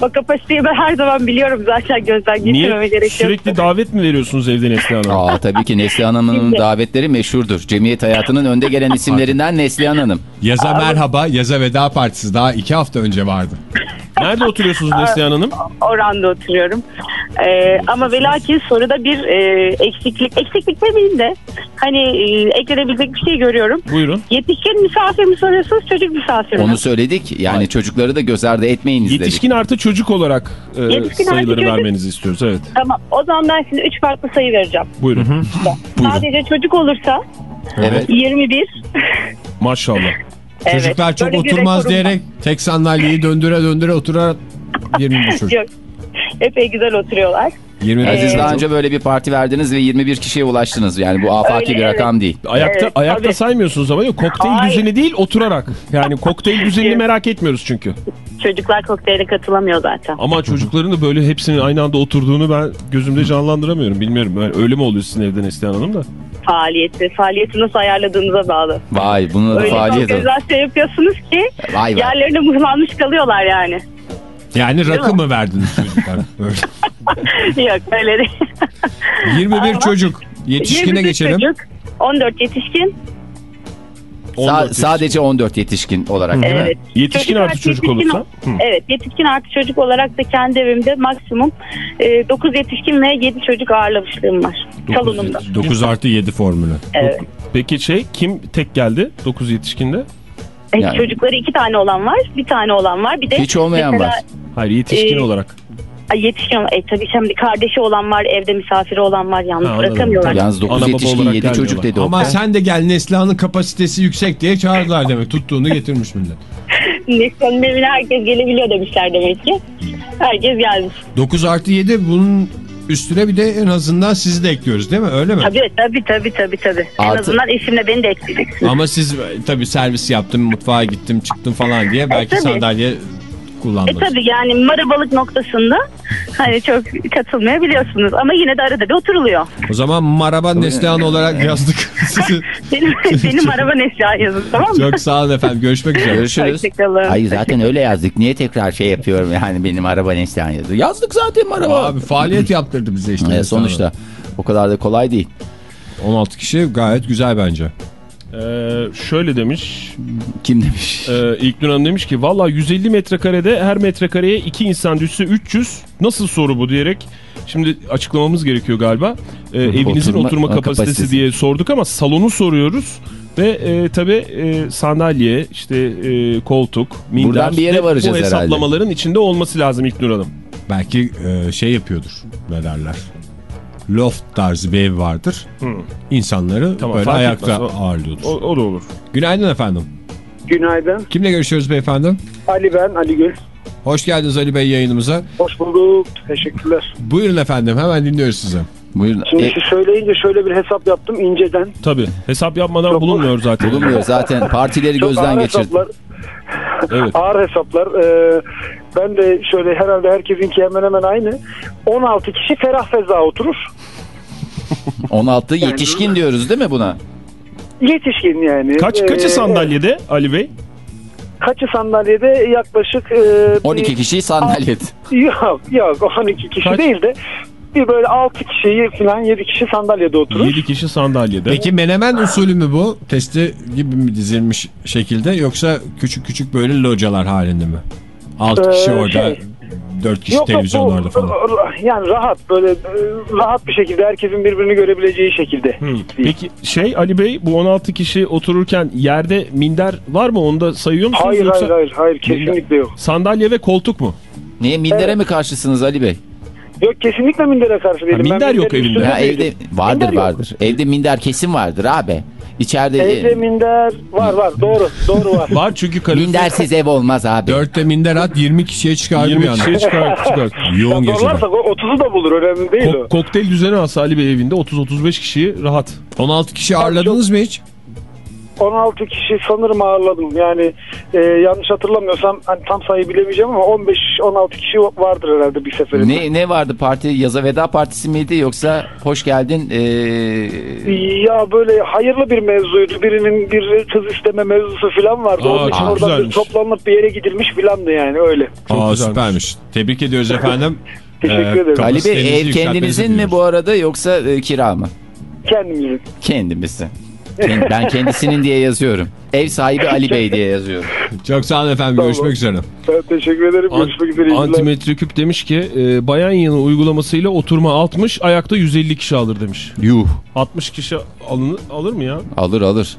O kapasiteyi ben her zaman biliyorum zaten gözden Niye geçirmeme gerek yok. sürekli davet mi veriyorsunuz evde Neslihan Hanım? Aa tabii ki Neslihan Hanım'ın davetleri meşhurdur. Cemiyet hayatının önde gelen isimlerinden Neslihan Hanım. Yaza merhaba, yaza veda partisi daha iki hafta önce vardı. Nerede oturuyorsunuz Neslihan Hanım? Oranda oturuyorum. Ee, ama velakis soruda bir e, eksiklik, eksiklik demeyeyim de hani e, eklenebilecek bir şey görüyorum. Buyurun. Yetişkin misafir mi soruyorsunuz, çocuk misafir mi? Onu söyledik. Yani çocukları da göz ardı etmeyiniz dedik. Yetişkin artı çocuk olarak e, Yetişkin artı sayıları çocuk. vermenizi istiyoruz. Evet. Tamam, o zaman ben size 3 farklı sayı vereceğim. Buyurun. Buyurun. Sadece çocuk olursa Evet. 21. Maşallah. Evet, Çocuklar çok oturmaz rekorum var. diyerek tek sandalyeyi döndüre döndüre oturarak 21 çocuk. Yok. Epey güzel oturuyorlar. 21 Yani siz Ee, daha önce böyle bir parti verdiniz ve 21 kişiye ulaştınız. Yani bu afaki Öyle, bir evet. rakam değil. Ayakta Evet, ayakta tabii. saymıyorsunuz ama yok. Kokteyl Hayır. düzeni değil oturarak. Yani kokteyl düzenini merak etmiyoruz çünkü. Çocuklar kokteyle katılamıyor zaten. Ama çocukların da böyle hepsinin aynı anda oturduğunu ben gözümde canlandıramıyorum. Bilmiyorum. Yani öyle mi oluyor sizin evde Neslihan Hanım da? Faaliyeti, faaliyeti nasıl ayarladığınıza bağlı. Vay bunun da Öyle faaliyet. organizasyon yapıyorsunuz ki Vay vay. yerlerine mıhlanmış kalıyorlar yani. Yani rakı mı verdiniz çocuklara? Öyle. Yok öyle değil. 21 Ama- çocuk. Yetişkine 21 geçelim. Çocuk, 14 yetişkin. 14 Sa- yetişkin. sadece 14 yetişkin olarak değil mi? Evet. Yetişkin artı çocuk yetişkin- olursa? Hı. Evet yetişkin artı çocuk olarak da kendi evimde maksimum 9 yetişkin ve 7 çocuk ağırlamışlığım var. Salonumda. 9 artı 7 formülü. Evet. Peki şey kim tek geldi 9 yetişkinde? E, Yani- Çocukları iki tane olan var, bir tane olan var. Bir de Hiç olmayan mesela, var. Hayır yetişkin Ee, olarak. Ay, yetişkin e, tabii şimdi kardeşi olan var, evde misafiri olan var. Yalnız Ha, anladım. bırakamıyorlar. Yalnız 9 Ana baba yetişkin olarak 7 çocuk gelmiyorlar. dedi Ama Oktay. sen de gel Neslihan'ın kapasitesi yüksek diye çağırdılar demek. Tuttuğunu getirmiş millet. Neslihan'ın evine herkes gelebiliyor demişler demek ki. Herkes gelmiş. 9 artı 7 bunun üstüne bir de en azından sizi de ekliyoruz değil mi? Öyle mi? Tabii tabii tabii tabii. tabii. En Artı- azından eşimle beni de ekleyeceksiniz. Ama siz tabii servis yaptım, mutfağa gittim, çıktım falan diye belki tabii. sandalye E kullandınız. tabii yani marabalık noktasında hani çok katılmayabiliyorsunuz ama yine de arada bir oturuluyor. O zaman Maraba Neslihan olarak yazdık sizi. Benim, benim araba Neslihan yazın tamam mı? Çok sağ olun efendim. Görüşmek üzere. Görüşürüz. Hoşçakalın. Hayır zaten öyle yazdık. Niye tekrar şey yapıyorum yani benim araba Neslihan yazdı. Yazdık zaten araba. Abi faaliyet yaptırdı bize işte. Sonuçta o kadar da kolay değil. Hanım. 16 kişi gayet güzel bence. Ee, şöyle demiş. Kim demiş? E, İlknur Hanım demiş ki valla 150 metrekarede her metrekareye 2 insan düşse 300 nasıl soru bu diyerek şimdi açıklamamız gerekiyor galiba. Ee, evinizin Oturma- oturma, kapasitesi, kapasitesi. diye sorduk ama salonu soruyoruz. Ve e, tabii e, sandalye, işte e, koltuk, minder. Buradan bir yere varacağız Bu herhalde. hesaplamaların içinde olması lazım İlknur Hanım. Belki e, şey yapıyordur. Ne derler? Loft tarzı bir ev vardır. İnsanları Tamam, böyle ayakta etmez. O- ağırlıyordur. O, o da olur. Günaydın efendim. Günaydın. Kimle görüşüyoruz beyefendi? Ali ben, Ali Gül. Hoş geldiniz Ali Bey yayınımıza. Hoş bulduk. Teşekkürler. Buyurun efendim hemen dinliyoruz sizi. Buyurun. Şimdi E, siz söyleyince şöyle bir hesap yaptım inceden. Tabii. Hesap yapmadan Çok- bulunmuyor zaten. bulunmuyor zaten partileri Çok gözden ağır geçirdik. hesaplar. Evet. Ağır hesaplar. Ee, ben de şöyle herhalde herkesinki hemen hemen aynı. 16 kişi ferah feza oturur. 16 yetişkin diyoruz değil mi buna? Yetişkin yani. Kaç Ee, kaçı sandalyede Ali Bey? Kaçı sandalyede yaklaşık... e, 12 bir- kişi sandalyede. Yok yok 12 kişi Kaç? değil de bir böyle 6 kişiyi falan 7 kişi sandalyede oturur. 7 kişi sandalyede. Peki menemen usulü mü bu? Testi gibi mi dizilmiş şekilde yoksa küçük küçük böyle localar halinde mi? 6 kişi Ee, orada, şey- 4 kişi Yok, yok, televizyonlarda bu- falan. Yani rahat böyle rahat bir şekilde herkesin birbirini görebileceği şekilde. Hı. Peki şey Ali Bey bu 16 kişi otururken yerde minder var mı? Onu da sayıyor musunuz? Hayır yoksa hayır hayır hayır kesinlikle yok. Sandalye ve koltuk mu? Niye mindere Evet. mi karşısınız Ali Bey? Yok kesinlikle mindere karşı değilim. Ha, Ben minder yok minderin evinde. Ha, değilim. evde vardır Minder yok. vardır. Evde minder kesin vardır abi. İçeride Evde minder var var doğru doğru var. Var çünkü kalorifer mindersiz ev olmaz abi. 4'te minder at 20 kişiye çıkardı 20 bir anda. kişiye çıkar. çıkar. Yoğun o 30'u da bulur önemli değil Ko- o. kokteyl düzeni alsa Ali Bey evinde 30-35 kişiyi rahat. 16 kişi ağırladınız mı hiç? 16 kişi sanırım ağırladım. Yani e, yanlış hatırlamıyorsam hani tam sayı bilemeyeceğim ama 15-16 kişi vardır herhalde bir seferinde. Ne ne vardı parti? Yaza veda partisi miydi yoksa hoş geldin? Ee, Ya böyle hayırlı bir mevzuydu. Birinin bir kız isteme mevzusu falan vardı. Aa, Onun için oradan bir toplanıp bir yere gidilmiş filandı yani öyle. Çok Aa güzelmiş. süpermiş. Tebrik ediyoruz efendim. Teşekkür ederim. Ali Bey ev kendinizin mi bu arada yoksa e, kira mı? Kendimizin. Kendimizin. Ben- kendisinin diye yazıyorum. Ev sahibi Ali Bey diye yazıyorum. Çok sağ olun efendim. Tamam. Görüşmek üzere. Ben teşekkür ederim. Görüşmek üzere. iyi günler. Antimetreküp demiş ki e, bayan yığını uygulamasıyla oturma 60 ayakta 150 kişi alır demiş. Yuh. 60 kişi alınır, alır mı ya? Alır alır.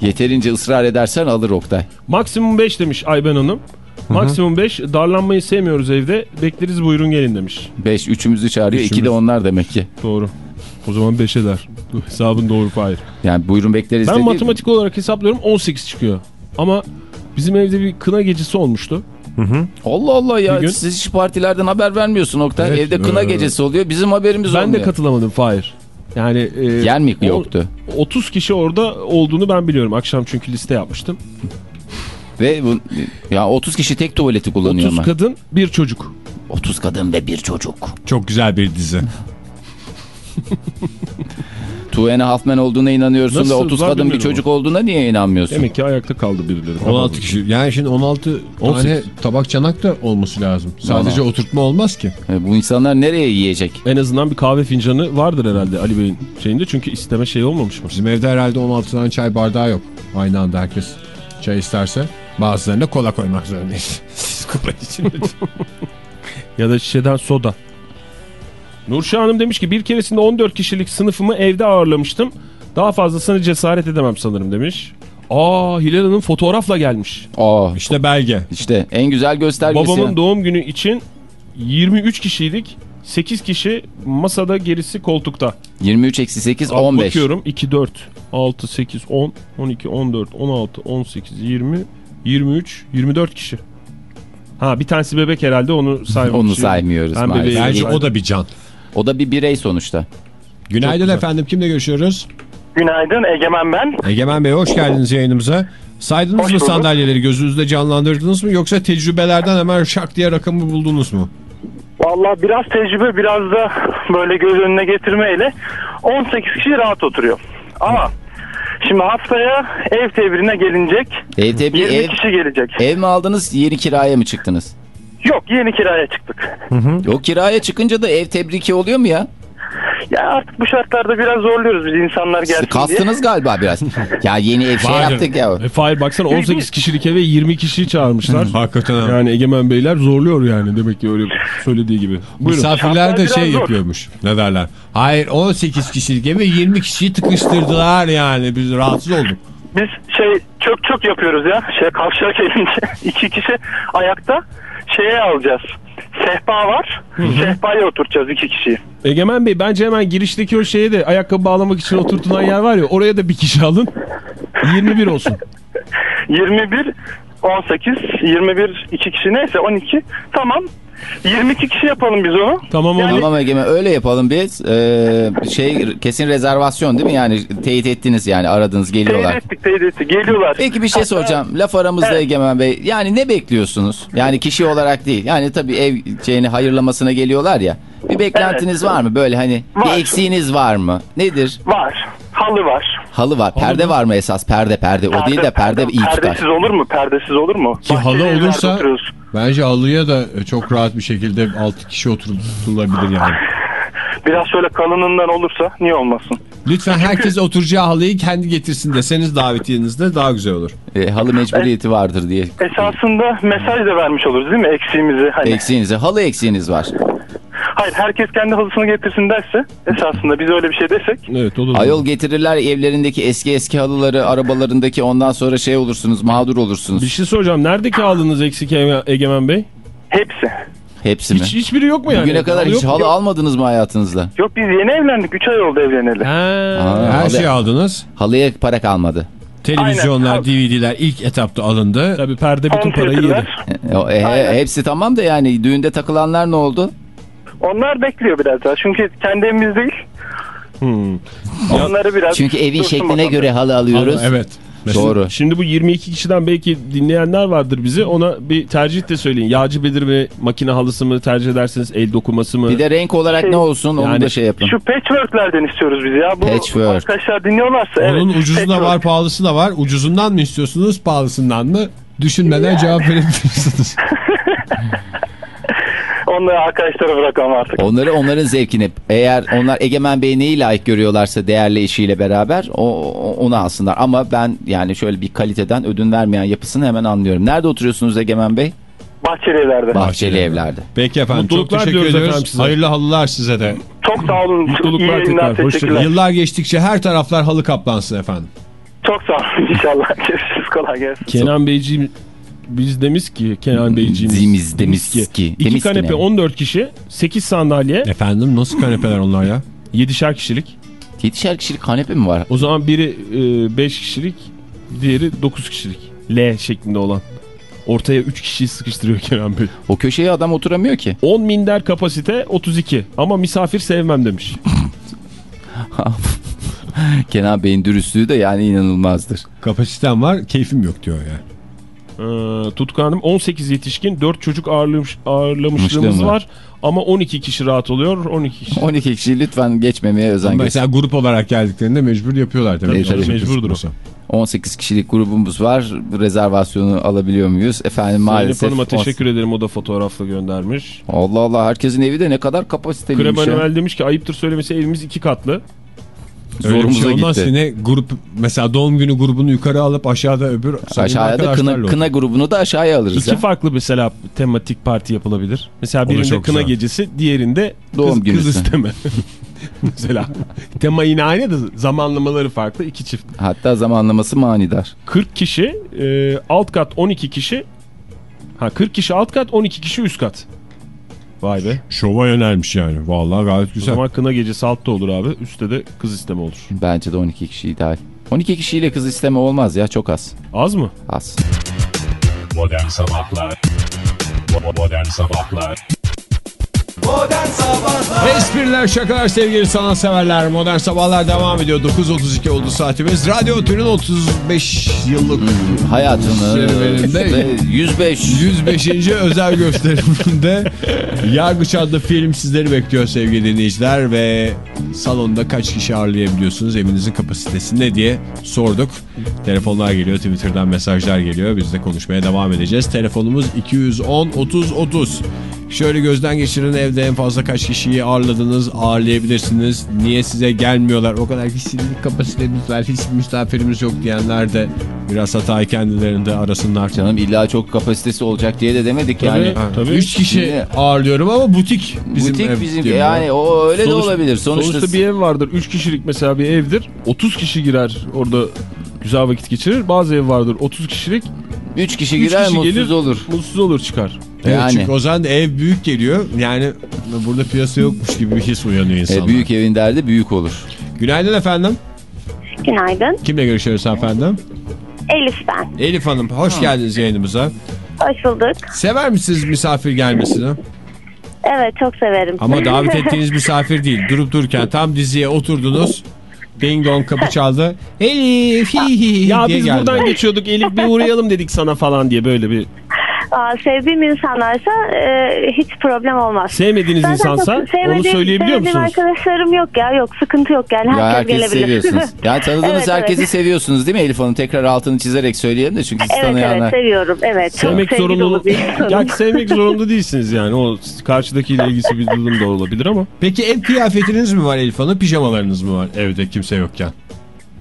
Yeterince ısrar edersen alır Oktay. Maksimum 5 demiş Ayben Hanım. Maksimum 5 darlanmayı sevmiyoruz evde bekleriz buyurun gelin demiş. 5 üçümüzü çağırıyor. iki de onlar demek ki. Doğru. O zaman 5 eder. Hesabın doğru Fahir. Yani buyurun bekleriz Ben matematik olarak hesaplıyorum 18 çıkıyor. Ama bizim evde bir kına gecesi olmuştu. Allah Allah ya gün- siz hiç partilerden haber vermiyorsun Oktay. Evet, Evde kına evet. gecesi oluyor. Bizim haberimiz Ben olmuyor. de katılamadım Fahir. Yani e, Yer mi o- yoktu? 30 kişi orada olduğunu ben biliyorum. Akşam çünkü liste yapmıştım. Ve bu, ya 30 kişi tek tuvaleti kullanıyor 30 ama. kadın, bir çocuk. 30 kadın ve bir çocuk. Çok güzel bir dizi. Two and a half men olduğuna inanıyorsun Nasıl ve 30 var kadın bir çocuk olduğuna niye inanmıyorsun? Demek ki ayakta kaldı birileri. 16 kişi. Yani şimdi 16 18. tane tabak çanak da olması lazım. Sadece oturtma olmaz ki. E, Bu insanlar nereye yiyecek? En azından bir kahve fincanı vardır herhalde Ali Bey'in şeyinde. Çünkü isteme şey olmamış mı? Bizim evde herhalde 16 tane çay bardağı yok. Aynı anda herkes çay isterse. Bazılarına kola koymak zorundayız. Siz kola için. Ya da şişeden soda. Nurşah Hanım demiş ki bir keresinde 14 kişilik sınıfımı evde ağırlamıştım. Daha fazlasını cesaret edemem sanırım demiş. Aa Hilal Hanım fotoğrafla gelmiş. Aa İşte belge. işte en güzel göstergesi. Babamın doğum günü için 23 kişiydik. 8 kişi masada gerisi koltukta. 23 eksi 8 Abi 15. Bakıyorum 2, 4, 6, 8, 10, 12, 14, 16, 18, 20, 23, 24 kişi. Ha bir tanesi bebek herhalde onu saymıyoruz. Onu saymıyoruz Ben maalesef. Bence o da bir can. O da bir birey sonuçta. Günaydın efendim. Kimle görüşüyoruz? Günaydın Egemen ben. Egemen Bey hoş geldiniz yayınımıza. Saydınız Hoş mı bulduk. sandalyeleri gözünüzde canlandırdınız mı yoksa tecrübelerden hemen şak diye rakamı buldunuz mu? Valla biraz tecrübe biraz da böyle göz önüne getirmeyle 18 kişi rahat oturuyor. Ama şimdi haftaya ev tebrine gelinecek Ev tebrik 20 ev, kişi gelecek. ev mi aldınız yeni kiraya mı çıktınız? Yok yeni kiraya çıktık. Yok kiraya çıkınca da ev tebriki oluyor mu ya? Ya artık bu şartlarda biraz zorluyoruz biz insanlar Siz gelsin diye. kastınız galiba biraz. ya yeni ev şey Hayır. yaptık ya. E, Fahir baksana 18 kişilik eve 20 kişiyi çağırmışlar. Hakikaten ha. yani Egemen Beyler zorluyor yani demek ki öyle söylediği gibi. Buyurun. Misafirler de Şartlar şey biraz zor. yapıyormuş. Ne derler? Hayır 18 kişilik eve 20 kişiyi tıkıştırdılar yani. Biz rahatsız olduk. Biz şey çok çok yapıyoruz ya. Şey kavşağa gelince iki kişi ayakta şeye alacağız. Sehpa var. Sehpaya oturacağız iki kişiyi. Egemen Bey bence hemen girişteki o şeye de ayakkabı bağlamak için oturtulan yer var ya oraya da bir kişi alın. 21 olsun. 21 18 21 iki kişi neyse 12 tamam 22 kişi yapalım biz onu. Tamam olur. Tamam Egemen öyle yapalım biz. Ee, şey kesin rezervasyon değil mi? Yani teyit ettiniz yani aradınız Teyit geliyorlar. ettik teyit ettik geliyorlar. Peki bir şey Hatta- soracağım. Laf aramızda Evet. Egemen Bey. Yani ne bekliyorsunuz? Yani kişi olarak değil. Yani tabii ev şeyini hayırlamasına geliyorlar ya. Bir beklentiniz var mı? Böyle hani Var. bir eksiğiniz var mı? Nedir? Var. Halı var. Halı var. Perde var mı esas? Perde perde. O değil de perde iyi tutar. Perdesiz olur mu? Perdesiz olur mu? Ki halı Bahçeli evlerde olursa oturuyoruz. Bence halıya da çok rahat bir şekilde 6 kişi oturtulabilir yani. Biraz şöyle kalınından olursa niye olmasın? Lütfen herkes oturacağı halıyı kendi getirsin deseniz davetiyenizde daha güzel olur. E, halı mecburiyeti vardır diye. Esasında mesaj da vermiş oluruz değil mi eksiğimizi? Hani, Eksiğiniz, halı eksiğiniz var. Hayır herkes kendi halısını getirsin derse esasında biz öyle bir şey desek Evet olur. Ayol getirirler evlerindeki eski eski halıları, arabalarındaki ondan sonra şey olursunuz, mağdur Bir olursunuz. şey soracağım. Neredeki halınız eksik Ege- Egemen Bey? hepsi. Hepsi mi? Hiç, hiçbiri yok mu yani? Bugüne kadar hiç yok halı mu? almadınız mı hayatınızda? Yok biz yeni evlendik 3 ay oldu evleneli. Ha. Aa, Her halı- şeyi aldınız. Halıya para kalmadı. Televizyonlar, Aynen. DVD'ler ilk etapta alındı. Tabii perde bütün parayı yedi. E, e, hepsi tamam da yani düğünde takılanlar ne oldu? Onlar bekliyor biraz daha. Çünkü kendi evimiz değil. Hmm. Onları biraz Çünkü evin şekline bakalım. göre halı alıyoruz. Evet. Doğru. Şimdi bu 22 kişiden belki dinleyenler vardır bizi. Ona bir tercih de söyleyin. Yağcı bedir mi, makine halısı mı tercih edersiniz, el dokuması mı? Bir de renk olarak Şey, ne olsun onu yani da şey yapın. Şu patchworklerden istiyoruz biz ya. Bu Patchwork. arkadaşlar dinliyorlarsa. Onun evet, ucuzu da patchwork. var, pahalısı da var. Ucuzundan mı istiyorsunuz, pahalısından mı? Düşünmeden cevap verebilirsiniz. onları arkadaşlara bırakalım artık. Onları onların zevkine eğer onlar Egemen Bey neyi layık görüyorlarsa değerli eşiyle beraber o, onu alsınlar. Ama ben yani şöyle bir kaliteden ödün vermeyen yapısını hemen anlıyorum. Nerede oturuyorsunuz Egemen Bey? Bahçeli evlerde. Bahçeli evlerde. Peki efendim Mutluluklar çok teşekkür ediyoruz. efendim size. Hayırlı halılar size de. Çok sağ olun. Mutluluklar İyi yayınlar, tekrar, hoşça teşekkürler. kalın. Yıllar geçtikçe her taraflar halı kaplansın efendim. Çok sağ olun inşallah. Görüşürüz kolay gelsin. Kenan Beyciğim biz demiş ki Kenan Beyciğimiz Zimiz demiş ki. iki Demiş ki kanepe ne? 14 kişi 8 sandalye Efendim nasıl kanepeler onlar ya? 7'şer kişilik. Yetişer kişilik kanepe mi var? O zaman biri 5 kişilik diğeri 9 kişilik. L şeklinde olan. Ortaya 3 kişiyi sıkıştırıyor Kenan Bey. O köşeye adam oturamıyor ki. 10 minder kapasite 32 ama misafir sevmem demiş. Kenan Bey'in dürüstlüğü de yani inanılmazdır. Kapasitem var keyfim yok diyor yani. Ee, Tutkanım 18 yetişkin 4 çocuk ağırlamış, ağırlamışlığımız Mışlığım var. Ama 12 kişi rahat oluyor 12 kişi. 12 kişi lütfen geçmemeye özen göster. Mesela grup olarak geldiklerinde mecbur yapıyorlar tabii. E, tabii. Mecburdur o. 18 kişilik grubumuz var. Rezervasyonu alabiliyor muyuz? Efendim Zeynep maalesef. Hanım'a teşekkür ederim o da fotoğrafla göndermiş. Allah Allah herkesin evi de ne kadar kapasiteliymiş Krema ya. Noel demiş ki ayıptır söylemesi evimiz iki katlı. Öyle bir Zorumuza şey olmaz. gitti. Yine grup mesela doğum günü grubunu yukarı alıp aşağıda öbür Aşağıya da kına, olur. kına grubunu da aşağıya alırız İki ya. farklı mesela tematik parti yapılabilir. Mesela birinde kına güzel. gecesi diğerinde Doğum kız, günüsü. kız isteme. mesela tema yine aynı da zamanlamaları farklı iki çift. Hatta zamanlaması manidar. 40 kişi e, alt kat 12 kişi ha 40 kişi alt kat 12 kişi üst kat. Vay be. Şova yönelmiş yani. Vallahi gayet O güzel. zaman kına gecesi altta olur abi. Üstte de kız isteme olur. Bence de 12 kişi ideal. 12 kişiyle kız isteme olmaz ya çok az. Az mı? Az. Modern Sabahlar Bo- Modern Sabahlar Espriler, şakalar sevgili sanatseverler. Modern Sabahlar devam ediyor. 9.32 oldu saatimiz. Radyo Otü'nün 35 yıllık Hayatını Serüveninde- ve 105 105. özel gösteriminde Yargıç adlı film sizleri bekliyor sevgili dinleyiciler ve salonda kaç kişi ağırlayabiliyorsunuz evinizin kapasitesi ne diye sorduk. Telefonlar geliyor Twitter'dan mesajlar geliyor biz de konuşmaya devam edeceğiz. Telefonumuz 210 30 30. Şöyle gözden geçirin evde en fazla kaç kişiyi ağırladınız ağırlayabilirsiniz. Niye size gelmiyorlar o kadar kişilik kapasitemiz var hiç misafirimiz yok diyenler de biraz hatayı kendilerinde arasınlar. Canım illa çok kapasitesi olacak diye de demedik yani. Ha, tabii. 3 kişi Şimdi- ağırlıyorum ama butik bizim Butik ev bizim yani o öyle de Sonuç- olabilir. Sonuçta, Sonuçta bir ev vardır. 3 kişilik mesela bir evdir. 30 kişi girer orada güzel vakit geçirir. Bazı ev vardır 30 kişilik. 3 kişi üç girer kişi mutsuz gelir, olur. Mutsuz olur çıkar. Evet, Yani. Çünkü o zaman ev büyük geliyor. Yani burada piyasa yokmuş gibi bir his uyanıyor E, insanlar. büyük evin derdi büyük olur. Günaydın efendim. Günaydın. Kimle görüşüyoruz efendim? Elif ben. Elif Hanım hoş geldiniz yayınımıza. Hoş bulduk. Sever misiniz misafir gelmesini? Evet çok severim. Ama davet ettiğiniz misafir değil. Durup dururken tam diziye oturdunuz. Ding dong kapı çaldı. Elif hi hi hi Ya biz geldi. buradan geçiyorduk Elif bir uğrayalım dedik sana falan diye böyle bir Aa, sevdiğim insanlarsa e, hiç problem olmaz. sevmediğiniz Zaten insansa çok onu sevmediğim- söyleyebiliyor sevmediğim musunuz? arkadaşlarım yok ya. Yok sıkıntı yok yani. Herkes ya herkesi gelebilir. seviyorsunuz. Yani tanıdığınız Evet, herkesi evet. seviyorsunuz değil mi Elif Hanım? Tekrar altını çizerek söyleyelim de çünkü sizi Evet tanıyanlar. evet seviyorum. Evet. Çok Sevmek sevgi zorunlu. dolu bir insanım. Ya sevmek zorunda değilsiniz yani. O karşıdakiyle ilgisi bir durum da olabilir ama. Peki ev kıyafetiniz mi var Elif Hanım? Pijamalarınız mı var evde kimse yokken?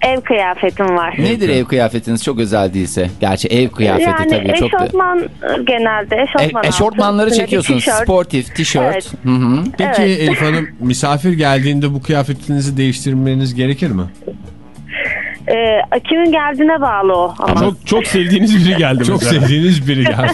Ev kıyafetim var. Nedir ev kıyafetiniz çok özel değilse? Gerçi ev kıyafeti yani tabii çok da. eşofman e, genelde eşofman. E, eşortmanları altı, çekiyorsunuz. tişört. Sportif, tişört. Evet. Hı hı. Peki Evet. Elif Hanım misafir geldiğinde bu kıyafetinizi değiştirmeniz gerekir mi? E, kimin geldiğine bağlı o ama. Çok çok sevdiğiniz biri geldi Çok mesela. sevdiğiniz biri geldi.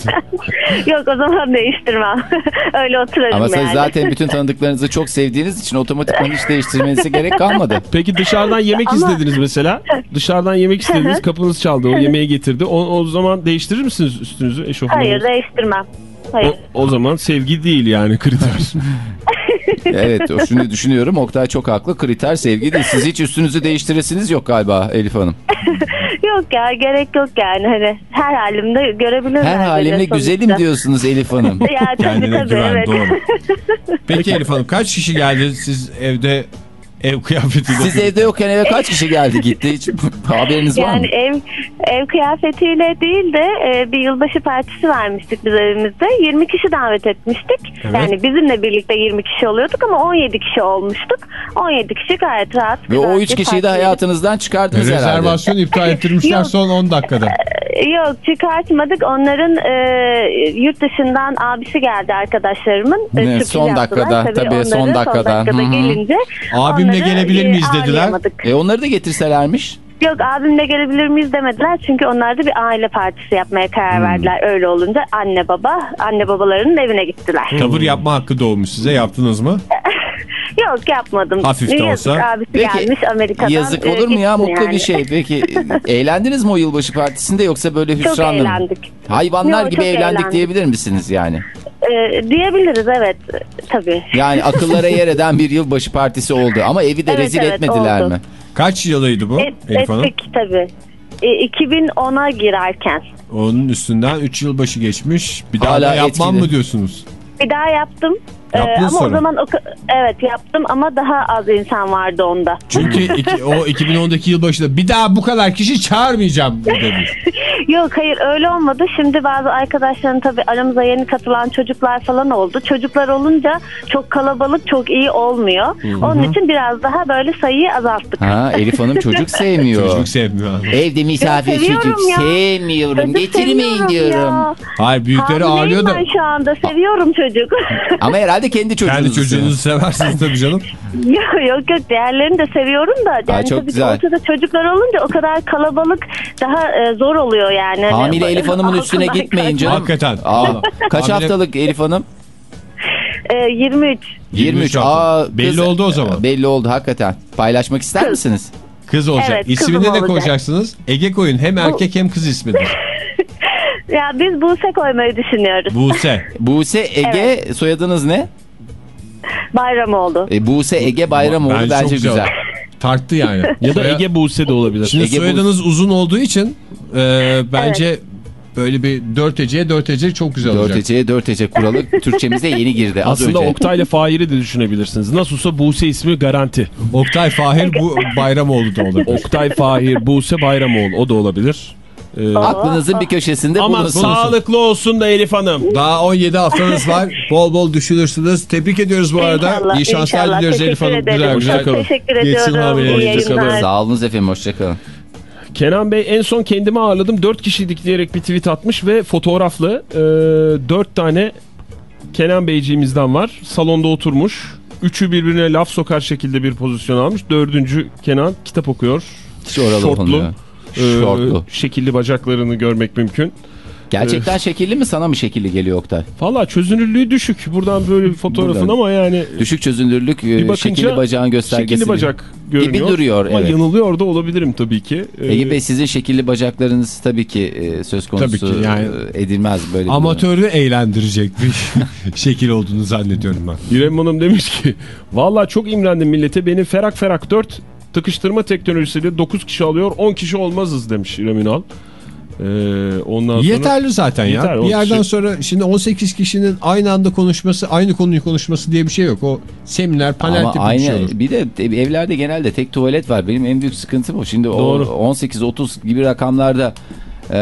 Yok o zaman değiştirmem. Öyle oturarım Ama siz yani. zaten bütün tanıdıklarınızı çok sevdiğiniz için otomatikman hiç değiştirmenize gerek kalmadı. Peki dışarıdan yemek Ama- istediniz mesela. Dışarıdan yemek istediniz. Kapınız çaldı. O yemeği getirdi. O, o zaman değiştirir misiniz üstünüzü eşofmanınızı? Hayır değiştirmem. O, Hayır. o zaman sevgi değil yani kriter. Evet o şunu düşünüyorum. Oktay çok haklı. Kriter sevgi değil. Siz hiç üstünüzü değiştiresiniz yok galiba Elif Hanım. Yok ya gerek yok yani. Hani her halimde görebilirler. Her halimle sonuçta. güzelim diyorsunuz Elif Hanım. Ya tabii Kendine tabii güven evet. doğru. Peki Elif Hanım kaç kişi geldi siz evde Ev kıyafetiyle. Siz evde yokken eve kaç kişi geldi gitti? Hiç haberiniz var mı? Yani ev ev kıyafetiyle değil de e, bir yılbaşı partisi vermiştik biz evimizde. 20 kişi davet etmiştik. Yani bizimle birlikte 20 kişi oluyorduk ama 17 kişi olmuştuk. 17 kişi gayet rahat. Ve o güzel üç bir kişiyi de hayatınızdan çıkardınız herhalde. Rezervasyon iptal ettirmişler Yok. son 10 dakikada. Yok çıkartmadık. Onların e, yurt dışından abisi geldi arkadaşlarımın. E, Ne, son yaptılar. dakikada, tabii, onları son dakikada. Hı hı. gelince Abimle gelebilir miyiz dediler. ağırlayamadık. E onları da getirselermiş. Yok abimle gelebilir miyiz demediler. Çünkü onlar da bir aile partisi yapmaya karar Hmm. verdiler. Öyle olunca anne baba, anne babalarının evine gittiler. Tavır yapma hakkı doğmuş size yaptınız mı? Yok yapmadım. Hafif de Yazık, olsa. Abisi Peki, gelmiş Amerika'dan. Yazık e, olur mu ya mutlu yani. bir şey. Peki eğlendiniz mi o yılbaşı partisinde yoksa böyle Çok hüsranlı mı? eğlendik. Hayvanlar Yok, gibi çok eğlendik eğlendik. diyebilir misiniz yani? E, diyebiliriz evet tabii. Yani akıllara yer eden bir yılbaşı partisi oldu ama evi de Evet, rezil evet, etmediler oldu. mi? Kaç yılıydı bu Et, Elif Hanım? ettik tabii. E, 2010'a girerken. Onun üstünden 3 yılbaşı geçmiş. Bir daha Hala da yapmam etkili. mı diyorsunuz? Bir daha yaptım. E, Yaptın ama sonra. o zaman o, evet yaptım ama daha az insan vardı onda. Çünkü iki- o 2010'daki yılbaşında bir daha bu kadar kişi çağırmayacağım dedi. Yok hayır öyle olmadı. Şimdi bazı arkadaşların tabii aramıza yeni katılan çocuklar falan oldu. Çocuklar olunca çok kalabalık çok iyi olmuyor. Onun için biraz daha böyle sayıyı azalttık. Ha Elif Hanım çocuk sevmiyor. Çocuk sevmiyor. Evde misafir çocuk ya. sevmiyorum. Çocuk Getirmeyin seviyorum diyorum. ya. Hayır büyükleri Hamileyim ağırlıyor da ben şu anda seviyorum çocuk. Ama herhalde kendi çocuğunuzu. kendi çocuğunuzu seversiniz tabii canım. yok yok yok diğerlerini de seviyorum da. Yani çok tabii güzel. Ortada çocuklar olunca o kadar kalabalık daha e, zor oluyor yani. Hani Hamile Elif Hanım'ın o üstüne kadar gitmeyin kaçmak- canım. Hakikaten. Aa, kaç Hamile- haftalık Elif Hanım? E, 23. 23. hafta. Aa, Belli kız- oldu o zaman. Belli oldu hakikaten. Paylaşmak ister Kız. misiniz? Kız olacak. Evet, İsmini ne olacak. koyacaksınız? Ege koyun. Hem erkek hem kız ismidir. Ya biz Buse koymayı düşünüyoruz. Buse. Buse Ege soyadınız ne? Bayram oldu. E, Buse Ege Bayramoğlu Bence bence, çok güzel. güzel. Tarttı yani. Ya da Ege Buse de olabilir. Şimdi Ege soyadınız uzun olduğu için e, bence böyle bir dört heceye dört hece çok güzel 4 olacak. Ece'ye 4 Ece kuralı Türkçemize yeni girdi az Aslında önce. Oktay ile Fahir'i de düşünebilirsiniz. Nasılsa Buse ismi garanti. Oktay Fahir bu Bayramoğlu da olabilir. Oktay Fahir, Buse Bayramoğlu o da olabilir. Ee, Aklınızın bir köşesinde ama bulunsun. sağlıklı olsun da Elif Hanım. Daha 17 haftanız var. Bol bol düşünürsünüz. Tebrik ediyoruz bu arada. İnşallah, İyi şanslar inşallah. diliyoruz Elif Hanım. ederim. Güzel güzel Çok kalın. Teşekkür Geçsin ediyorum. Sağ olunuz efendim hoşçakalın. Kenan Bey en son kendimi ağırladım. 4 kişiydik diyerek bir tweet atmış ve fotoğraflı e, 4 tane Kenan Beyciğimizden var. Salonda oturmuş. Üçü birbirine laf sokar şekilde bir pozisyon almış. Dördüncü Kenan kitap okuyor. Hiç Şortlu. olmuyor. Ee, Şortlu. şekilli bacaklarını görmek mümkün. Gerçekten şekilli mi sana mı şekilli geliyor Oktay? Valla çözünürlüğü düşük. Buradan böyle bir fotoğrafın Buradan. ama yani Düşük çözünürlük bir e, bakınca şekilli bacağın göstergesi. şekilli bacak görünüyor. Gibi duruyor, Ama evet. yanılıyor da olabilirim tabii ki. Ee, Ege Bey sizin şekilli bacaklarınız tabii ki e, söz konusu Tabii ki yani. e, edilmez böyle. Amatörü eğlendirecek bir şekil olduğunu zannediyorum ben. İrem Hanım demiş ki Valla çok imrendim millete. Beni Ferak Ferak 4 tıkıştırma teknolojisiyle 9 kişi alıyor 10 kişi olmazız demiş İrem Ünal. Ee, ondan sonra... Yeterli zaten ya. Yeter, bir yerden şey- sonra şimdi 18 kişinin aynı anda konuşması, aynı konuyu konuşması diye bir şey yok. O seminer, panel Ama tipi bir şey aynı olur. bir de evlerde genelde tek tuvalet var. Benim en büyük sıkıntım o. Şimdi Doğru. o 18-30 gibi rakamlarda e,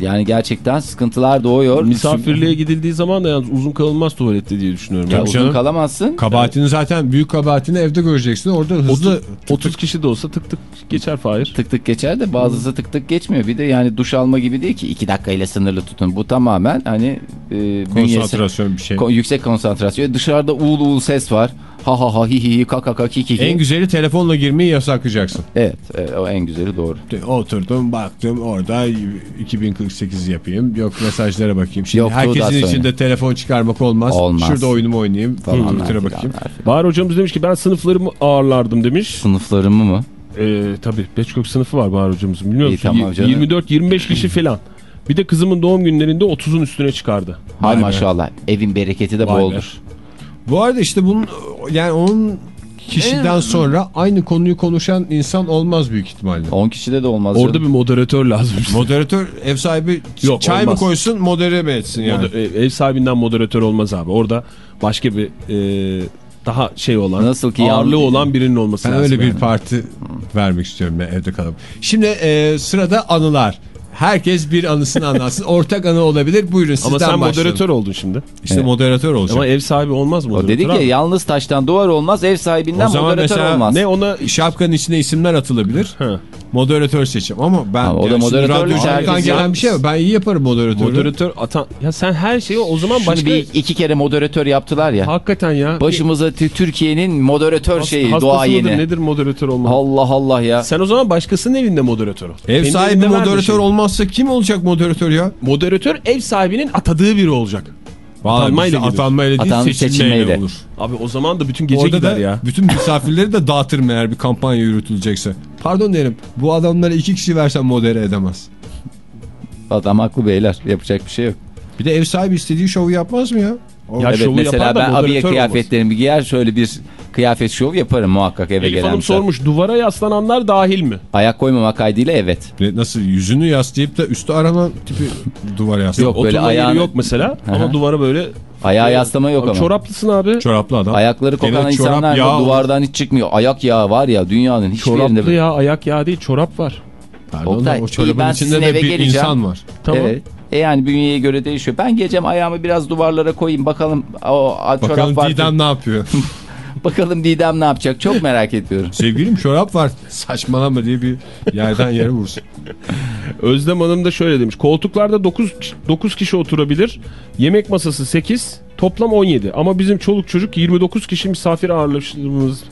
yani gerçekten sıkıntılar doğuyor. Misafirliğe gidildiği zaman da yalnız uzun kalınmaz tuvalette diye düşünüyorum. Ya Yani uzun kalamazsın. Kabahatini zaten büyük kabahatini evde göreceksin. Orada hızlı 30 kişi de olsa tık tık geçer Fahir. tık tık geçer de bazısı tık tık geçmiyor. Bir de yani duş alma gibi değil ki 2 dakikayla sınırlı tutun. Bu tamamen hani e, bünyesi- konsantrasyon bir şey. Ko- yüksek konsantrasyon. Dışarıda uğul uğul ses var. Ha ha ha hi hi hi kaka kaka ki ki ki. En güzeli telefonla girmeyi yasaklayacaksın. Evet, evet, o en güzeli doğru. Oturdum baktım orada 2048 yapayım. Yok mesajlara bakayım. Şimdi Yok, herkesin içinde telefon çıkarmak olmaz. Olmaz. Şurada oyunumu oynayayım. Twitter'a filan bakayım. Bahar hocamız demiş ki ben sınıflarımı ağırlardım demiş. Sınıflarımı mı? Ee, tabii Beçkök sınıfı var Bahar hocamızın biliyor musun? tamam Y- canım. 24-25 kişi falan. Bir de kızımın doğum günlerinde 30'un üstüne çıkardı. Hay Vay be. maşallah. Evin bereketi de Vay be. Bu arada işte bunun yani onun kişiden sonra aynı konuyu konuşan insan olmaz büyük ihtimalle. 10 kişide de olmaz. Orada canım. bir moderatör lazım. Moderatör ev sahibi Yok, çay olmaz. mı koysun modere mi etsin yani? Moder- e, ev sahibinden moderatör olmaz abi. Orada başka bir e, Daha şey olan, Nasıl ki ağırlığı olan birinin olması Ben lazım. öyle bir yani. parti vermek istiyorum ben evde kalıp. Şimdi e, sırada anılar. Herkes bir anısını anlatsın. Ortak anı olabilir. Buyurun sizden Ama sen başlayalım. moderatör oldun şimdi. İşte moderatör olacak. Ama ev sahibi olmaz O moderatör dedik ya yalnız taştan duvar olmaz ev sahibinden O zaman moderatör mesela olmaz. Ne ona... Şapkanın içine isimler atılabilir. Ha. Moderatör seçim ama ben Ha, o da moderatörlük herkes gelen bir şey ama ben iyi yaparım moderatörü. Moderatör atan... Ya sen her şeyi o zaman Şunu başka... bir iki kere moderatör yaptılar ya. Hakikaten ya. Başımıza Türkiye'nin moderatör Hast- şeyi mıdır, yeni. Nedir moderatör olmak? Allah Allah ya. Sen o zaman başkasının evinde moderatör ol. Ev Kendi sahibi moderatör şey. Olmazsa kim olacak moderatör ya? Moderatör ev sahibinin atadığı biri olacak. Vallahi Atanmayla gelir. atanmayla değil Atanmış seçilmeyle, seçilmeyle. olur. Abi o zaman da bütün gece Orada gider ya. bütün misafirleri de dağıtırım eğer bir kampanya yürütülecekse. Pardon derim bu adamlara iki kişi versen modere edemez. Adam haklı beyler yapacak bir şey yok. Bir de ev sahibi istediği şovu yapmaz mı ya? O- Ya evet mesela ben abiye kıyafetlerimi giyer şöyle bir kıyafet şov yaparım muhakkak eve Elif gelen. Hanım misafir. sormuş duvara yaslananlar dahil mi? Ayak koymama kaydıyla evet. Ne- Nasıl yüzünü yaslayıp da üstü aranan tipi duvara yaslayıp. Yok, böyle ayağını- yok mesela Hı hı. ama duvara böyle... Ayağa yaslama yok Abi ama. Çoraplısın abi. Çoraplı adam. Ayakları kokan Gene çorap insanlar da duvardan hiç çıkmıyor. Ayak yağı var ya dünyanın hiçbir Çoraplı yerinde. ya ayak yağı değil çorap var. Pardon, Oktay, o çorabın içinde de bir geleceğim. insan var. Tamam. Evet. E yani bünyeye göre değişiyor. Ben geleceğim ayağımı biraz duvarlara koyayım bakalım o Bakalım var. Didem ne yapıyor? Bakalım Didem ne yapacak? Çok merak ediyorum. Sevgilim çorap var. Saçmalama diye bir yerden yere vursun. Özlem Hanım da şöyle demiş. Koltuklarda 9, 9 kişi oturabilir. Yemek masası 8. Toplam 17. Ama bizim çoluk çocuk 29 kişi misafir ağırlamışlığımız.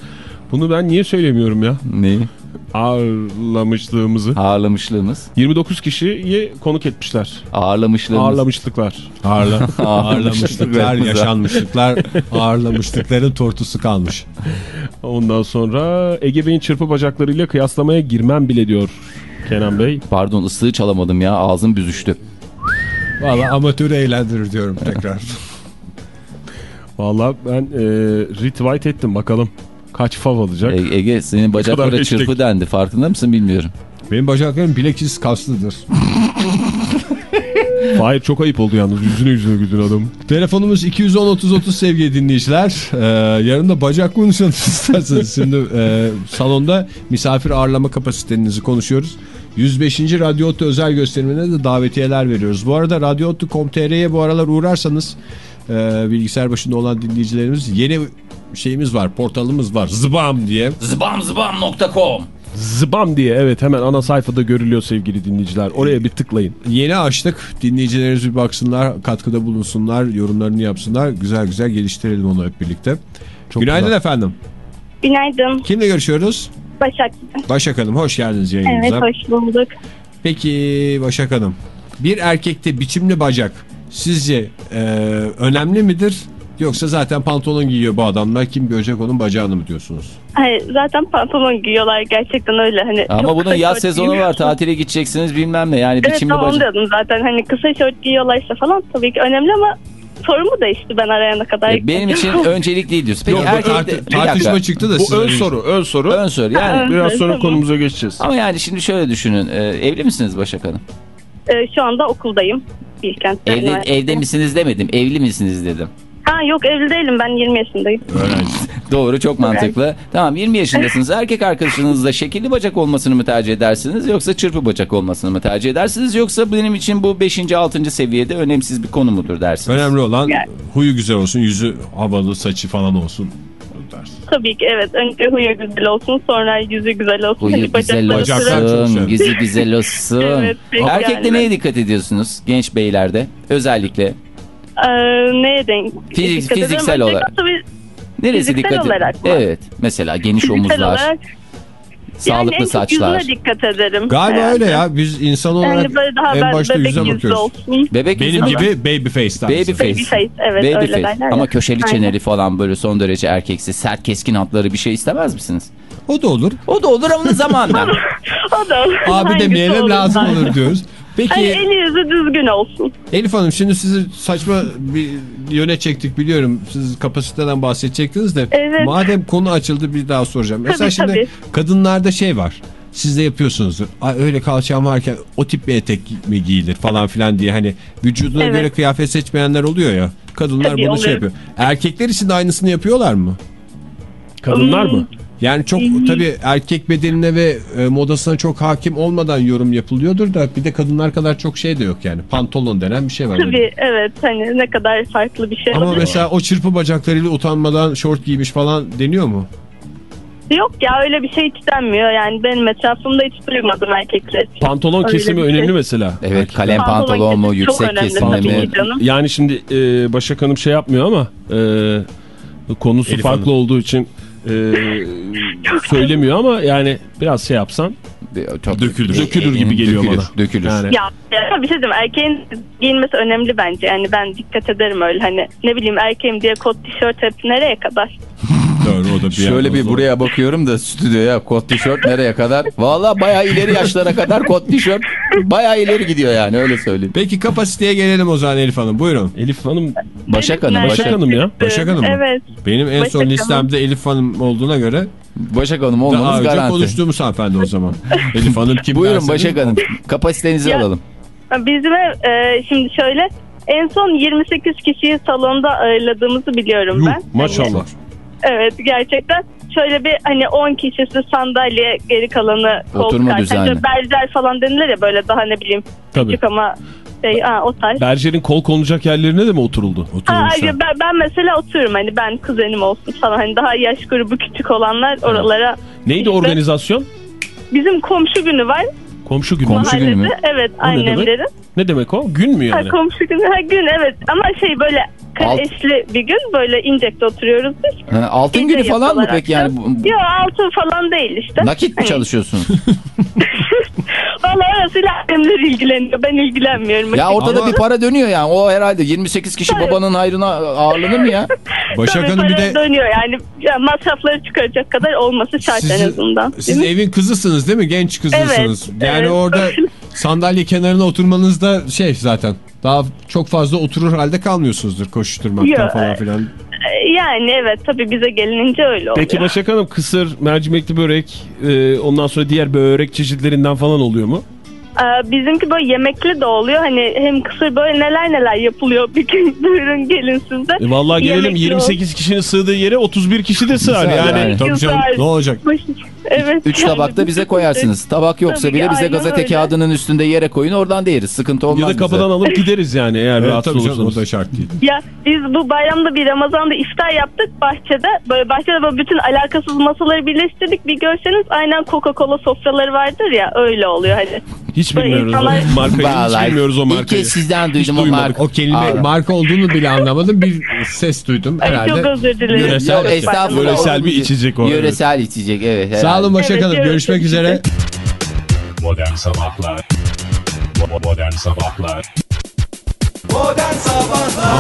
Bunu ben niye söylemiyorum ya? Neyi? Ağırlamışlığımızı. Ağırlamışlığımız. 29 kişiyi konuk etmişler. Ağırlamışlığımız. Ağırlamışlıklar. Ağırla, ağırlamışlıklar, yaşanmışlıklar, ağırlamışlıkların tortusu kalmış. Ondan sonra Ege Bey'in çırpı bacaklarıyla kıyaslamaya girmem bile diyor Kenan Bey. Pardon ıslığı çalamadım ya ağzım büzüştü. Valla amatörü eğlendirir diyorum tekrar. Valla ben e, retweet ettim bakalım. Kaç fav alacak? E- Ege senin bacaklara çırpı dendi. Farkında mısın bilmiyorum. Benim bacaklarım bilekis kaslıdır. Hayır çok ayıp oldu yalnız. Yüzüne yüzüne güldün adam. Telefonumuz 210-30-30 sevgili dinleyiciler. Ee, yarın da bacak konuşalım isterseniz. Şimdi e, salonda misafir ağırlama kapasitenizi konuşuyoruz. 105. Radyo Otto özel gösterimine de davetiyeler veriyoruz. Bu arada radyootto.com.tr'ye bu aralar uğrarsanız e, bilgisayar başında olan dinleyicilerimiz yeni şeyimiz var, portalımız var. Zıbam diye. Zbamzbam.com Zıbam diye evet hemen ana sayfada görülüyor sevgili dinleyiciler. Oraya bir tıklayın. Yeni açtık. Dinleyicilerimiz bir baksınlar, katkıda bulunsunlar, yorumlarını yapsınlar. Güzel güzel geliştirelim onu hep birlikte. Çok Günaydın güzel. efendim. Günaydın. Kimle görüşüyoruz? Başak. Başak Hanım hoş geldiniz Evet yayınımıza. hoş bulduk. Peki Başak Hanım bir erkekte biçimli bacak sizce e, önemli midir? Yoksa zaten pantolon giyiyor bu adamlar kim görecek onun bacağını mı diyorsunuz? Hayır, zaten pantolon giyiyorlar gerçekten öyle. Hani Ama bunun yaz sezonu var giyiyorlar. tatile gideceksiniz bilmem ne yani Evet tamam bacak. diyordum zaten. Hani kısa şort giyiyorlarsa falan tabii ki önemli ama sorumu değişti ben arayana kadar. E, Benim için öncelik değil diyorsun. Peki Yok, tartı- bir dakika. tartışma çıktı da Bu ön soru, ön soru. Ön soru yani. Biraz sonra Tamam. konumuza geçeceğiz. Ama yani şimdi şöyle düşünün. e, evli misiniz Başak Hanım? Ee, şu anda okuldayım. Bilkent. Evli, Üniversitesi. evde misiniz demedim. Evli misiniz dedim. Ha yok evli değilim ben 20 yaşındayım. Doğru çok mantıklı. Tamam 20 yaşındasınız. Erkek arkadaşınızla şekilli bacak olmasını mı tercih edersiniz yoksa çırpı bacak olmasını mı tercih edersiniz yoksa benim için bu 5. 6. seviyede önemsiz bir konu mudur dersiniz? Önemli olan Yani. huyu güzel olsun, yüzü havalı, saçı falan olsun. dersin. Tabii ki evet. Önce huyu güzel olsun sonra yüzü güzel olsun. Huyu Hani güzel olsun, yüzü güzel olsun. Evet, Erkekte yani. neye dikkat ediyorsunuz genç beylerde? Özellikle. Ee, neye denk? Fizik- dikkat fiziksel Öncelikle olarak. tabii Neresi Fiziksel dikkat olarak mı? Evet. Mesela geniş Fiziksel omuzlar, olarak sağlıklı yani saçlar. yüzüne dikkat ederim. Galiba herhalde. öyle ya biz insan olarak Yani böyle daha en başta bebek yüze bakıyoruz. olsun. Bebek Benim gibi baby face tarzı. Baby face. Baby face evet Baby öyle face. Ama köşeli Aynen. çeneli falan böyle son derece erkeksi, sert keskin hatları bir şey istemez misiniz? O da olur. O da olur ama zamanla. O da olur. Abi Hangisi demeyelim olur lazım olur diyoruz. Peki eli yüzü düzgün olsun. Elif Hanım şimdi sizi saçma bir yöne çektik biliyorum. Siz kapasiteden bahsedecektiniz de. Evet. Madem konu açıldı bir daha soracağım. Mesela Tabii, şimdi tabii. kadınlarda şey var. Siz de yapıyorsunuzdur. Ay öyle kalçam varken o tip bir etek mi giyilir falan filan diye. Hani vücuduna Evet. göre kıyafet seçmeyenler oluyor ya. Kadınlar Tabii, bunu şey oluyor. yapıyor. Erkekler için de aynısını yapıyorlar mı? Kadınlar mı? Yani çok tabii erkek bedenine ve e, modasına çok hakim olmadan yorum yapılıyordur da bir de kadınlar kadar çok şey de yok yani. Pantolon denen bir şey var. Tabii evet hani ne kadar farklı bir şey. Ama olabilir. mesela o çırpı bacaklarıyla utanmadan şort giymiş falan deniyor mu? Yok ya öyle bir şey hiç denmiyor yani benim etrafımda hiç duymadım erkekler için. Pantolon Öyle kesimi şey. önemli mesela. Evet kalem Pantolon pantolon mu yüksek kesimli mi? Yani şimdi e, Başak Hanım şey yapmıyor ama e, konusu Elif farklı Hanım. olduğu için e, söylemiyor ama yani biraz şey yapsan Çok Dökülür. Dökülür gibi geliyor dökülür, bana. Dökülür. Yani. Ya, ya bir şey diyeyim erkeğin giyinmesi önemli bence yani ben dikkat ederim öyle hani ne bileyim erkeğim diye kot tişört hep nereye kadar? Doğru o da bir Şöyle bir zor. buraya bakıyorum da stüdyoya kot tişört nereye kadar? Valla bayağı ileri yaşlara kadar kot tişört bayağı ileri gidiyor yani öyle söyleyeyim. Peki kapasiteye gelelim o zaman Elif Hanım. Buyurun. Elif Hanım Başak Hanım, Nereden Başak Hanım ya. Başak Hanım mı? Evet. Benim en Başak son Hanım. listemde Elif Hanım olduğuna göre Başak Hanım daha olmamız önce garanti. konuştuğumuz hanımefendi o zaman. Elif Hanım kim Buyurun derseniz- Başak Hanım kapasitenizi Ya- alalım. Bizim ev e, şimdi şöyle en son 28 kişiyi salonda ağırladığımızı biliyorum Yuh, ben. maşallah. Evet gerçekten şöyle bir hani 10 kişisi sandalye geri kalanı koltuk Oturma. Hani berjer falan denilir ya böyle daha ne bileyim Tabii. küçük ama şey ha, o tarz. Berjer'in kol konulacak yerlerine de mi oturuldu? Ha, ya ben, ben mesela otururum hani ben kuzenim olsun falan hani daha yaş grubu küçük olanlar oralara Neydi İşte- organizasyon? bizim komşu günü var Komşu günü. Komşu günü mü? evet O ne demek? annemlerin Ne demek o? Gün mü ha, yani? komşu günü ha gün evet ama şey böyle Alt- eşli bir gün böyle incekte oturuyoruz biz Ha, altın Gece günü falan mı peki yani? Yok altın falan değil işte. Nakit mi Hani, çalışıyorsunuz? Valla orasıyla annemler ilgileniyor. Ben ilgilenmiyorum. ya ortada Ama- bir para dönüyor yani. O herhalde 28 kişi babanın hayrına ağırlanır mı ya? Başak Tabii Hanım bir para de dönüyor yani. Ya masrafları çıkaracak kadar olması şart en Sizin- azından. siz mi? evin kızısınız değil mi? Genç kızısınız. Evet, yani evet. orada sandalye kenarına oturmanız da şey zaten daha çok fazla oturur halde kalmıyorsunuzdur koşuşturmaktan Yok. falan filan. Yani evet tabii bize gelinince öyle oluyor. Peki Başak Hanım kısır, mercimekli börek, e, ondan sonra diğer börek çeşitlerinden falan oluyor mu? Ee, bizimki böyle yemekli de oluyor. Hani hem kısır böyle neler neler yapılıyor. Bir gün buyurun gelin siz de. E vallahi gelelim Yemekli 28 kişinin sığdığı yere 31 kişi de sığar Güzel yani. yani. Tabii canım ne olacak? Evet. Üç yani tabakta bize koyarsınız. Tabak yoksa Tabii bile bize gazete öyle. kağıdının üstünde yere koyun oradan da yeriz. Sıkıntı olmaz Ya da kapıdan bize. alıp gideriz yani eğer Evet, rahatsız canım, o olursanız. da şart değil. Ya biz bu bayramda bir Ramazan'da iftar yaptık bahçede. Böyle bahçede böyle bütün alakasız masaları birleştirdik. Bir görseniz aynen Coca-Cola sofraları vardır ya öyle oluyor hani. Hiç bilmiyoruz insanlar- o markayı. Hiç Vallahi bilmiyoruz o İlk markayı. kez sizden duydum o duymadık. marka. O kelime Aa. marka olduğunu bile anlamadım. Bir ses duydum Ay, herhalde. çok özür dilerim. Yöresel- Yok, estağfurullah. Yöresel bir içecek o, evet. Yöresel içecek evet. Sağ olun Başak Evet, evet, Görüşmek üzere. Modern Sabahlar Bo- Modern Sabahlar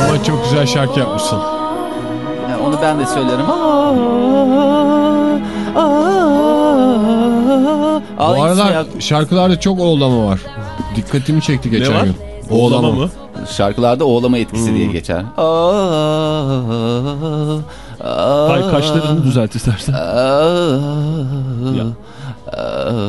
Ama çok güzel şarkı yapmışsın. Ya onu ben de söylerim. Bu aralar şarkılarda çok oğlama var. Dikkatimi çekti geçen var? gün. Oğlama mı? Şarkılarda oğlama etkisi Hmm. diye geçer. Hay kaşlarını düzelt istersen. Ya.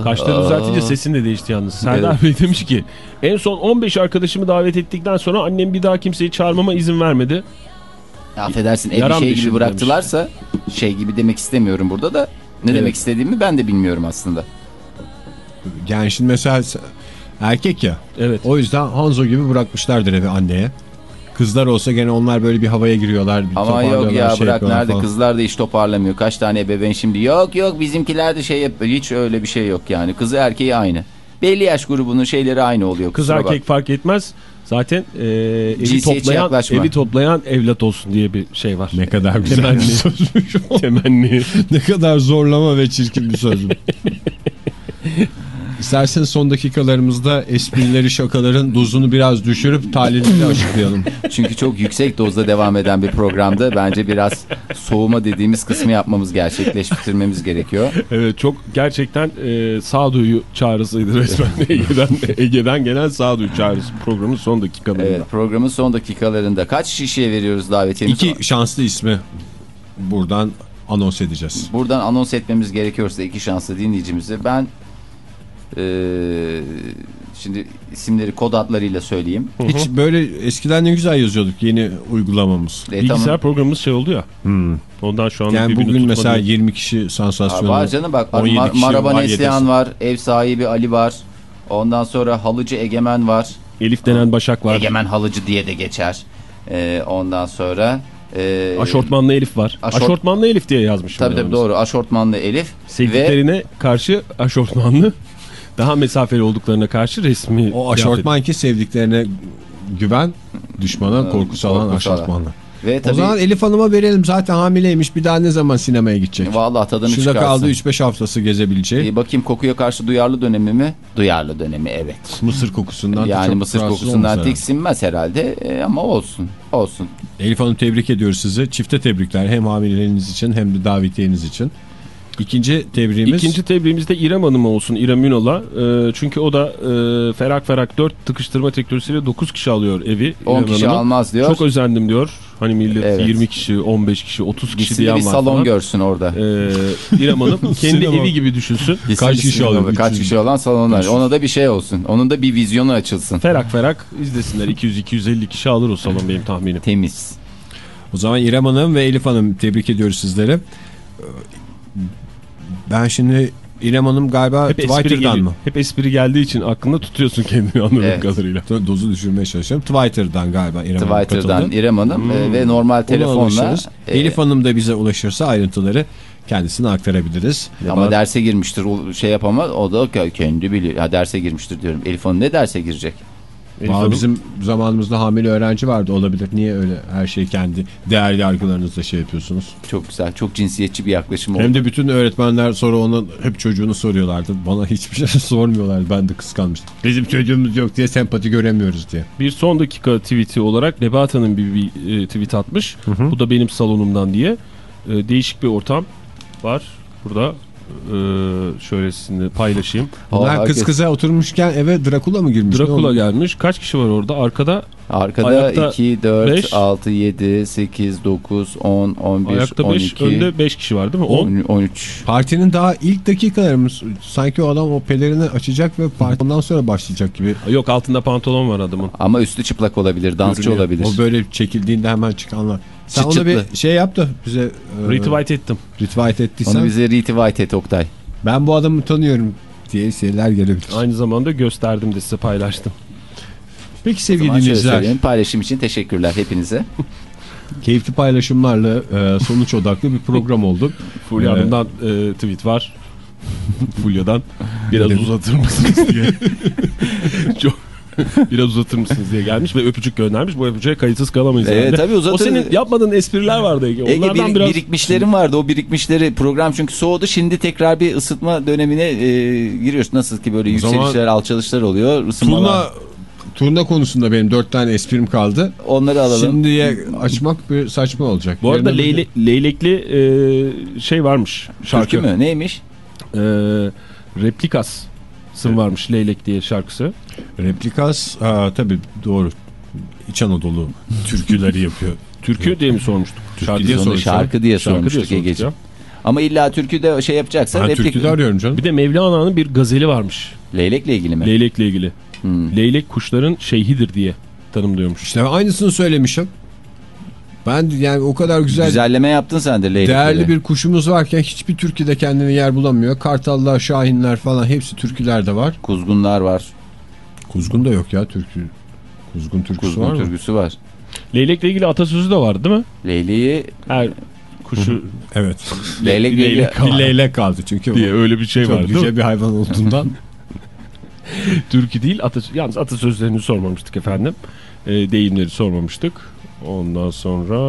Kaşları düzeltince sesin de değişti yalnız. Serdar Bey demiş ki en son 15 arkadaşımı davet ettikten sonra annem bir daha kimseyi çağırmama izin vermedi. Affedersin ev bir Yaran şey gibi şey bıraktılarsa şey gibi demek istemiyorum burada da. Ne Evet. demek istediğimi ben de bilmiyorum aslında. Şimdi mesela se- erkek ya. Evet. O yüzden Hanzo gibi bırakmışlardır evi anneye. Kızlar olsa gene onlar böyle bir havaya giriyorlar. Bir Ama yok ya şey bırak nerede falan. kızlar da hiç toparlamıyor. Kaç tane ebeveyn şimdi yok yok bizimkiler de şey yapıyor. Hiç öyle bir şey yok yani. Kızı erkeği aynı. Belli yaş grubunun şeyleri aynı oluyor. Kız erkek bak. fark etmez. Zaten e, evi, Cinsiyetçi toplayan, yaklaşma. evi toplayan evlat olsun diye bir şey var. Ne kadar güzel Temenni. bir sözmüş. Temenni. ne kadar zorlama ve çirkin bir söz. İsterseniz son dakikalarımızda esprileri şakaların dozunu biraz düşürüp talihli açıklayalım. Çünkü çok yüksek dozda devam eden bir programda bence biraz soğuma dediğimiz kısmı yapmamız gerçekleştirmemiz gerekiyor. Evet çok gerçekten e, sağduyu çağrısıydı resmen Ege'den, Ege'den gelen sağduyu çağrısı programın son dakikalarında. Evet programın son dakikalarında kaç kişiye veriyoruz davetiyemizi? İki şanslı ismi buradan anons edeceğiz. Buradan anons etmemiz gerekiyorsa iki şanslı dinleyicimize ben eee Şimdi isimleri kod adlarıyla söyleyeyim. Hiç böyle eskiden ne güzel yazıyorduk yeni uygulamamız. E, Bilgisayar tamam. programımız şey oldu ya. Ondan şu anda Yani bugün mesela 20 kişi Aa, sansasyonu. var canım bak 17 Mar- Maraba Neslihan var, ev sahibi Ali var. Ondan sonra halıcı Egemen var. Elif denen Başak var. Egemen halıcı diye de geçer. Ee, ondan sonra... E, Aşortmanlı Elif var. Aşort- Aşortmanlı Elif diye yazmışım. Tabii tabii doğru. Aşortmanlı Elif. Ve Sevdiklerine karşı aşortmanlı. Daha mesafeli olduklarına karşı resmi. O aşortman ki sevdiklerine güven, düşmana korku salan aşortmanlı. ve O tabii zaman Elif Hanım'a verelim zaten hamileymiş bir daha ne zaman sinemaya gidecek? vallahi tadını Şurada çıkarsın. kaldı 3-5 haftası gezebileceği. Ee, bakayım kokuya karşı duyarlı dönemi mi? Duyarlı dönemi evet. Mısır kokusundan da yani mısır kokusundan tiksinmez herhalde e, ama olsun. Olsun. Elif Hanım tebrik ediyoruz sizi. Çifte tebrikler hem hamileleriniz için hem de davetiyeniz için. İkinci tebriğimiz İkinci tebriğimiz de İrem Hanım olsun. İrem Ünal'a. Ee, çünkü o da e, ferak ferak 4 tıkıştırma teknolojisiyle 9 kişi alıyor evi. 10 İrem kişi Hanım'a. almaz diyor. Çok özendim diyor. Hani millet Evet. 20 kişi, 15 kişi, 30 kişi diyen bir var salon falan. görsün orada. Ee, İrem Hanım kendi evi gibi düşünsün. Gitsin kaç bir kişi alıyor? Kaç 300. kişi olan salonlar. Ona da bir şey olsun. Onun da bir vizyonu açılsın. Ferak ferak izlesinler. 200-250 kişi alır o salon benim tahminim. Temiz. O zaman İrem Hanım ve Elif Hanım tebrik ediyoruz sizleri. Ben şimdi İrem Hanım galiba Hep Twitter'dan mı? Hep espri geldiği için aklında tutuyorsun kendini anladığım Evet. kadarıyla. Dozu düşürmeye çalışıyorum. Twitter'dan galiba İrem Hanım Twitter'dan katıldı. İrem Hanım e, ve normal Ona telefonla. e, Elif Hanım da bize ulaşırsa ayrıntıları kendisine aktarabiliriz. ama derse girmiştir. O şey yapamaz. O da ke- kendi biliyor. Ha, derse girmiştir diyorum. Elif Hanım ne derse girecek? Hanım- bizim zamanımızda hamile öğrenci vardı olabilir. Niye öyle her şeyi kendi değer yargılarınızla şey yapıyorsunuz? Çok güzel. Çok cinsiyetçi bir yaklaşım oldu. Hem de bütün öğretmenler sonra onun hep çocuğunu soruyorlardı. Bana hiçbir şey sormuyorlardı. Ben de kıskanmıştım. Bizim çocuğumuz yok diye sempati göremiyoruz diye. Bir son dakika tweet'i olarak Nebahat Hanım bir, bir e, tweet atmış. Bu da benim salonumdan diye. E, değişik bir ortam var burada. E, şöyle sizinle paylaşayım. Bunlar Aa, kız herkes- kıza oturmuşken eve Drakula mı girmiş? Drakula gelmiş. Kaç kişi var orada? Arkada Arkada Ayakta 2, 4, beş. 6, 7, 8, 9, 10, 11, ayakta 5, 12, önde 5 kişi var değil mi? 10. 10, 13. Partinin daha ilk dakikaları mı? Sanki o adam o pelerini açacak ve parti ondan sonra başlayacak gibi. Yok altında pantolon var adamın. Ama üstü çıplak olabilir, dansçı görünüyor. olabilir. O böyle çekildiğinde hemen çıkanlar. Sen Çıt ona bir şey yap da bize e, Retweet ettim. retweet ettiysen. Onu bize retweet et Oktay. Ben bu adamı tanıyorum diye şeyler gelebilir. Aynı zamanda gösterdim de size paylaştım. Peki sevgili dinleyiciler. Paylaşım için teşekkürler hepinize. Keyifli paylaşımlarla e, sonuç odaklı bir program oldu. Fulya Evet. Hanım'dan e, tweet var. Fulya'dan biraz uzatır mısınız diye. Çok biraz uzatır mısınız diye gelmiş ve öpücük göndermiş. Bu öpücüğe kayıtsız kalamayız Evet, herhalde. tabii uzatırız. O senin yapmadığın espriler vardı Ege. Ege Onlardan bir- biraz birikmişlerim vardı. O birikmişleri program çünkü soğudu. Şimdi tekrar bir ısıtma dönemine e, giriyoruz. Nasıl ki böyle yükselişler, alçalışlar oluyor. Isınmalar. Turna, turna konusunda benim dört tane esprim kaldı. Onları alalım. Şimdiye açmak bir saçma olacak. Bu arada leyle, leylekli e, şey varmış şarkı. Türkü mü? Neymiş? E, replikas sın varmış Leylek diye şarkısı. Replikas aa, tabii doğru. İç Anadolu türküleri yapıyor. Türkü diye mi sormuştuk? Türkü diye soracağım. şarkı diye Şarkı diye sormuştuk sormuştuk Ege'ciğim. Ama illa türkü de şey yapacaksa Ben replik... türküde arıyorum canım. Bir de Mevlana'nın bir gazeli varmış. Leylekle ilgili mi? Leylekle ilgili. Hmm. Leylek kuşların şeyhidir diye tanımlıyormuş. İşte aynısını söylemişim. Ben yani o kadar güzel Güzelleme yaptın sen de leylekleri. değerli bir kuşumuz varken hiçbir türküde kendini yer bulamıyor. Kartallar, şahinler falan hepsi türkülerde var. Kuzgunlar var. Kuzgun da yok ya türkü. Kuzgun türküsü Kuzgun var mı? türküsü var. Leylekle ilgili atasözü de vardı değil mi? Leyleği Her kuşu Evet. leylek leylek leylek bir leylek kaldı çünkü diye öyle bir şey var değil mi? bir hayvan olduğundan. Türkü değil atas yalnız atasözlerini sormamıştık efendim. E, deyimleri sormamıştık. Ondan sonra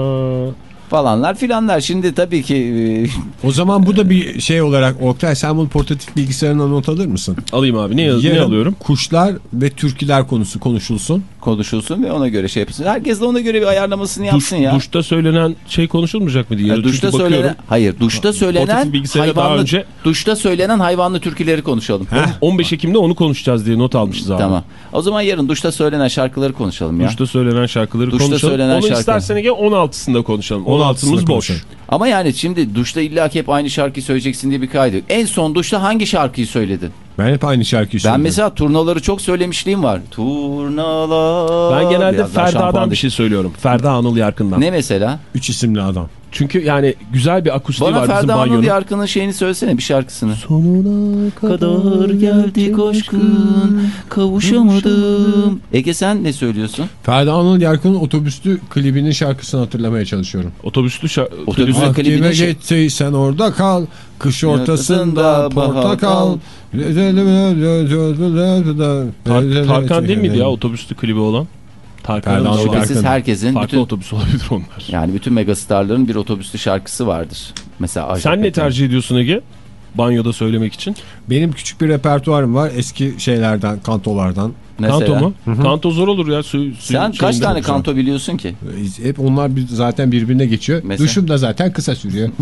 falanlar filanlar. Şimdi tabii ki e, o zaman bu da bir şey olarak Oktay sen bunu portatif bilgisayarına not alır mısın? alayım abi ne, yaz- ne Yarın alıyorum? kuşlar ve türküler konusu konuşulsun. konuşulsun ve ona göre şey yapılsın. Herkes de ona göre bir ayarlamasını Duş, yapsın ya. Duşta söylenen şey konuşulmayacak mı diye. Ya Çünkü duşta bakıyorum, söylenen hayır duşta söylenen portatif bilgisayara daha hayvanlı önce duşta söylenen hayvanlı türküleri konuşalım. 15 Ekim'de onu konuşacağız diye not almışız abi. Tamam. O zaman yarın duşta söylenen şarkıları konuşalım ya. Duşta söylenen şarkıları Duşta konuşalım. söylenen Onu şarkı. istersen Ege 16'sında konuşalım. 16'sında 16'mız boş. Ama yani şimdi duşta illa hep aynı şarkıyı söyleyeceksin diye bir kaydı. En son duşta hangi şarkıyı söyledin? Ben hep aynı şarkıyı Ben söylüyorum. mesela turnaları çok söylemişliğim var. Turnalar. Ben genelde Ferda'dan şampuan bir şey söylüyorum. Ferda Anıl Yarkın'dan. Ne mesela? Üç isimli adam. Çünkü yani güzel bir akustiği Bana var bizim Ferda Anıl banyonun. Yarkın'ın şeyini söylesene bir şarkısını. Sonuna kadar geldik aşkın kavuşamadım. Ege sen ne söylüyorsun? Ferdi Anıl Yarkın'ın otobüslü klibinin şarkısını hatırlamaya çalışıyorum. Otobüslü şa- Otobüs- klibü- Otobüslü Akime şey- gittiysen orada kal. Kış ortasında Ortasında portakal. Tar- Tarkan değil miydi ya otobüslü klibi olan? Tarkan'ın. Şüphesiz herkesin Farklı bütün otobüs olabilir onlar. yani bütün megastarların bir otobüslü şarkısı vardır. Mesela Ajda Sen ne tercih ediyorsun Ege? Banyoda söylemek için. Benim küçük bir repertuarım var eski şeylerden, kantolardan. Mesela? Kanto mu? Kanto zor olur ya. Su, suyun Sen kaç tane olur. kanto biliyorsun ki? Hep onlar bir- zaten birbirine geçiyor. Mesela? Duşum da zaten kısa sürüyor.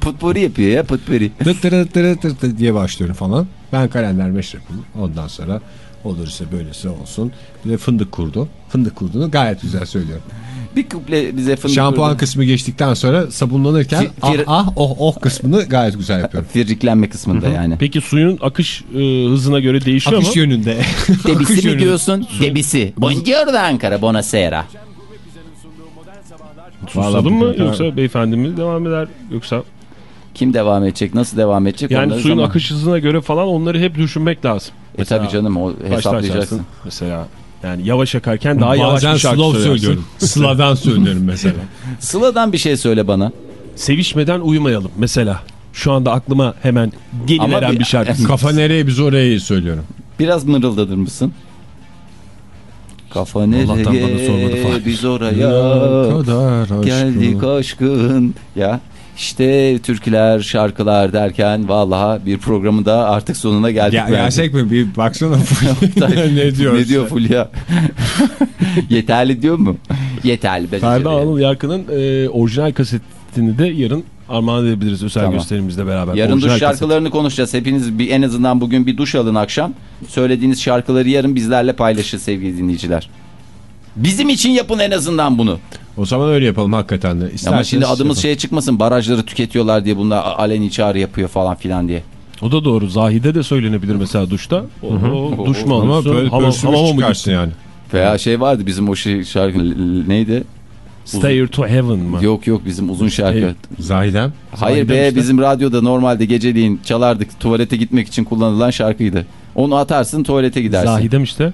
Putpuri yapıyor ya putpuri. Tıt tırı tırı tır tır diye başlıyorum falan. Ben kalender meşrepim. Ondan sonra olursa böylesi olsun. Bir de fındık kurdu. Fındık kurduğunu gayet güzel söylüyorum. Bir kuple bize fındık Şampuan kurdu. kısmı geçtikten sonra sabunlanırken Fir- ah ah oh oh kısmını gayet güzel yapıyorum. Firriklenme kısmında yani. Peki suyun akış e, hızına göre değişiyor Akış mu? yönünde. Debisi mi yönü. diyorsun? Debisi. Buongiorno Ankara, buonasera. Susadın mı yoksa beyefendi mi devam eder yoksa Kim devam edecek, nasıl devam edecek? yani suyun zaman- akış hızına göre falan onları hep düşünmek lazım. E tabi canım o hesaplayacaksın. Mesela yani yavaş akarken daha yavaş Bazen bir şarkı slow söylüyorum. Sıla'dan söylüyorum mesela. Sıla'dan bir şey söyle bana. Sevişmeden uyumayalım mesela. Şu anda aklıma hemen geliveren bir- bir şarkı. Kafa nereye biz oraya söylüyorum. Biraz mırıldadır mısın? Kafa Allah'tan bana sormadı nereye biz oraya kadar aşkım. geldik aşkın. Ya işte türküler, şarkılar derken vallahi bir programın da artık sonuna geldik. Ya, bence. gelsek mi? Bir baksana. ne diyor? Ne diyor Fulya? Yeterli diyor mu? Yeterli. Ferda. Anıl Yarkı'nın e, orijinal kasetini de yarın armağan edebiliriz özel Tamam. gösterimizle beraber. Yarın Orijinal duş kaset. şarkılarını konuşacağız. Hepiniz bir, en azından bugün bir duş alın akşam. Söylediğiniz şarkıları yarın bizlerle paylaşın sevgili dinleyiciler. Bizim için yapın en azından bunu. O zaman öyle yapalım hakikaten de. Ama İsterseniz şimdi adımız yapalım. şeye çıkmasın barajları tüketiyorlar diye bunlar aleni çağrı yapıyor falan filan diye. O da doğru. Zahide de söylenebilir mesela duşta. O, o duş mu Ama böyle Hamam, hamama mı çıkarsın gitsin? yani. Veya şey vardı bizim o şey şarkı neydi? Stair to Heaven mı? Yok yok bizim uzun şarkı. Evet. Zahidem. Hayır be işte. bizim radyoda normalde geceliğin çalardık tuvalete gitmek için kullanılan şarkıydı. Onu atarsın tuvalete gidersin. Zahidem işte.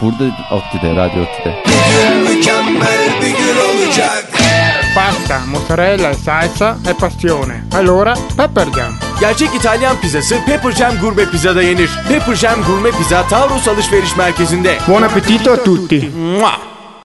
Burada Otti'de, radyo Otti'de. Pasta, mozzarella, salsa e passione. Allora, pepper jam. Gerçek İtalyan pizzası Pepper Jam Gurme Pizza'da yenir. Pepper Jam Gurme Pizza Taurus Alışveriş Merkezi'nde. Buon appetito a tutti. Mua!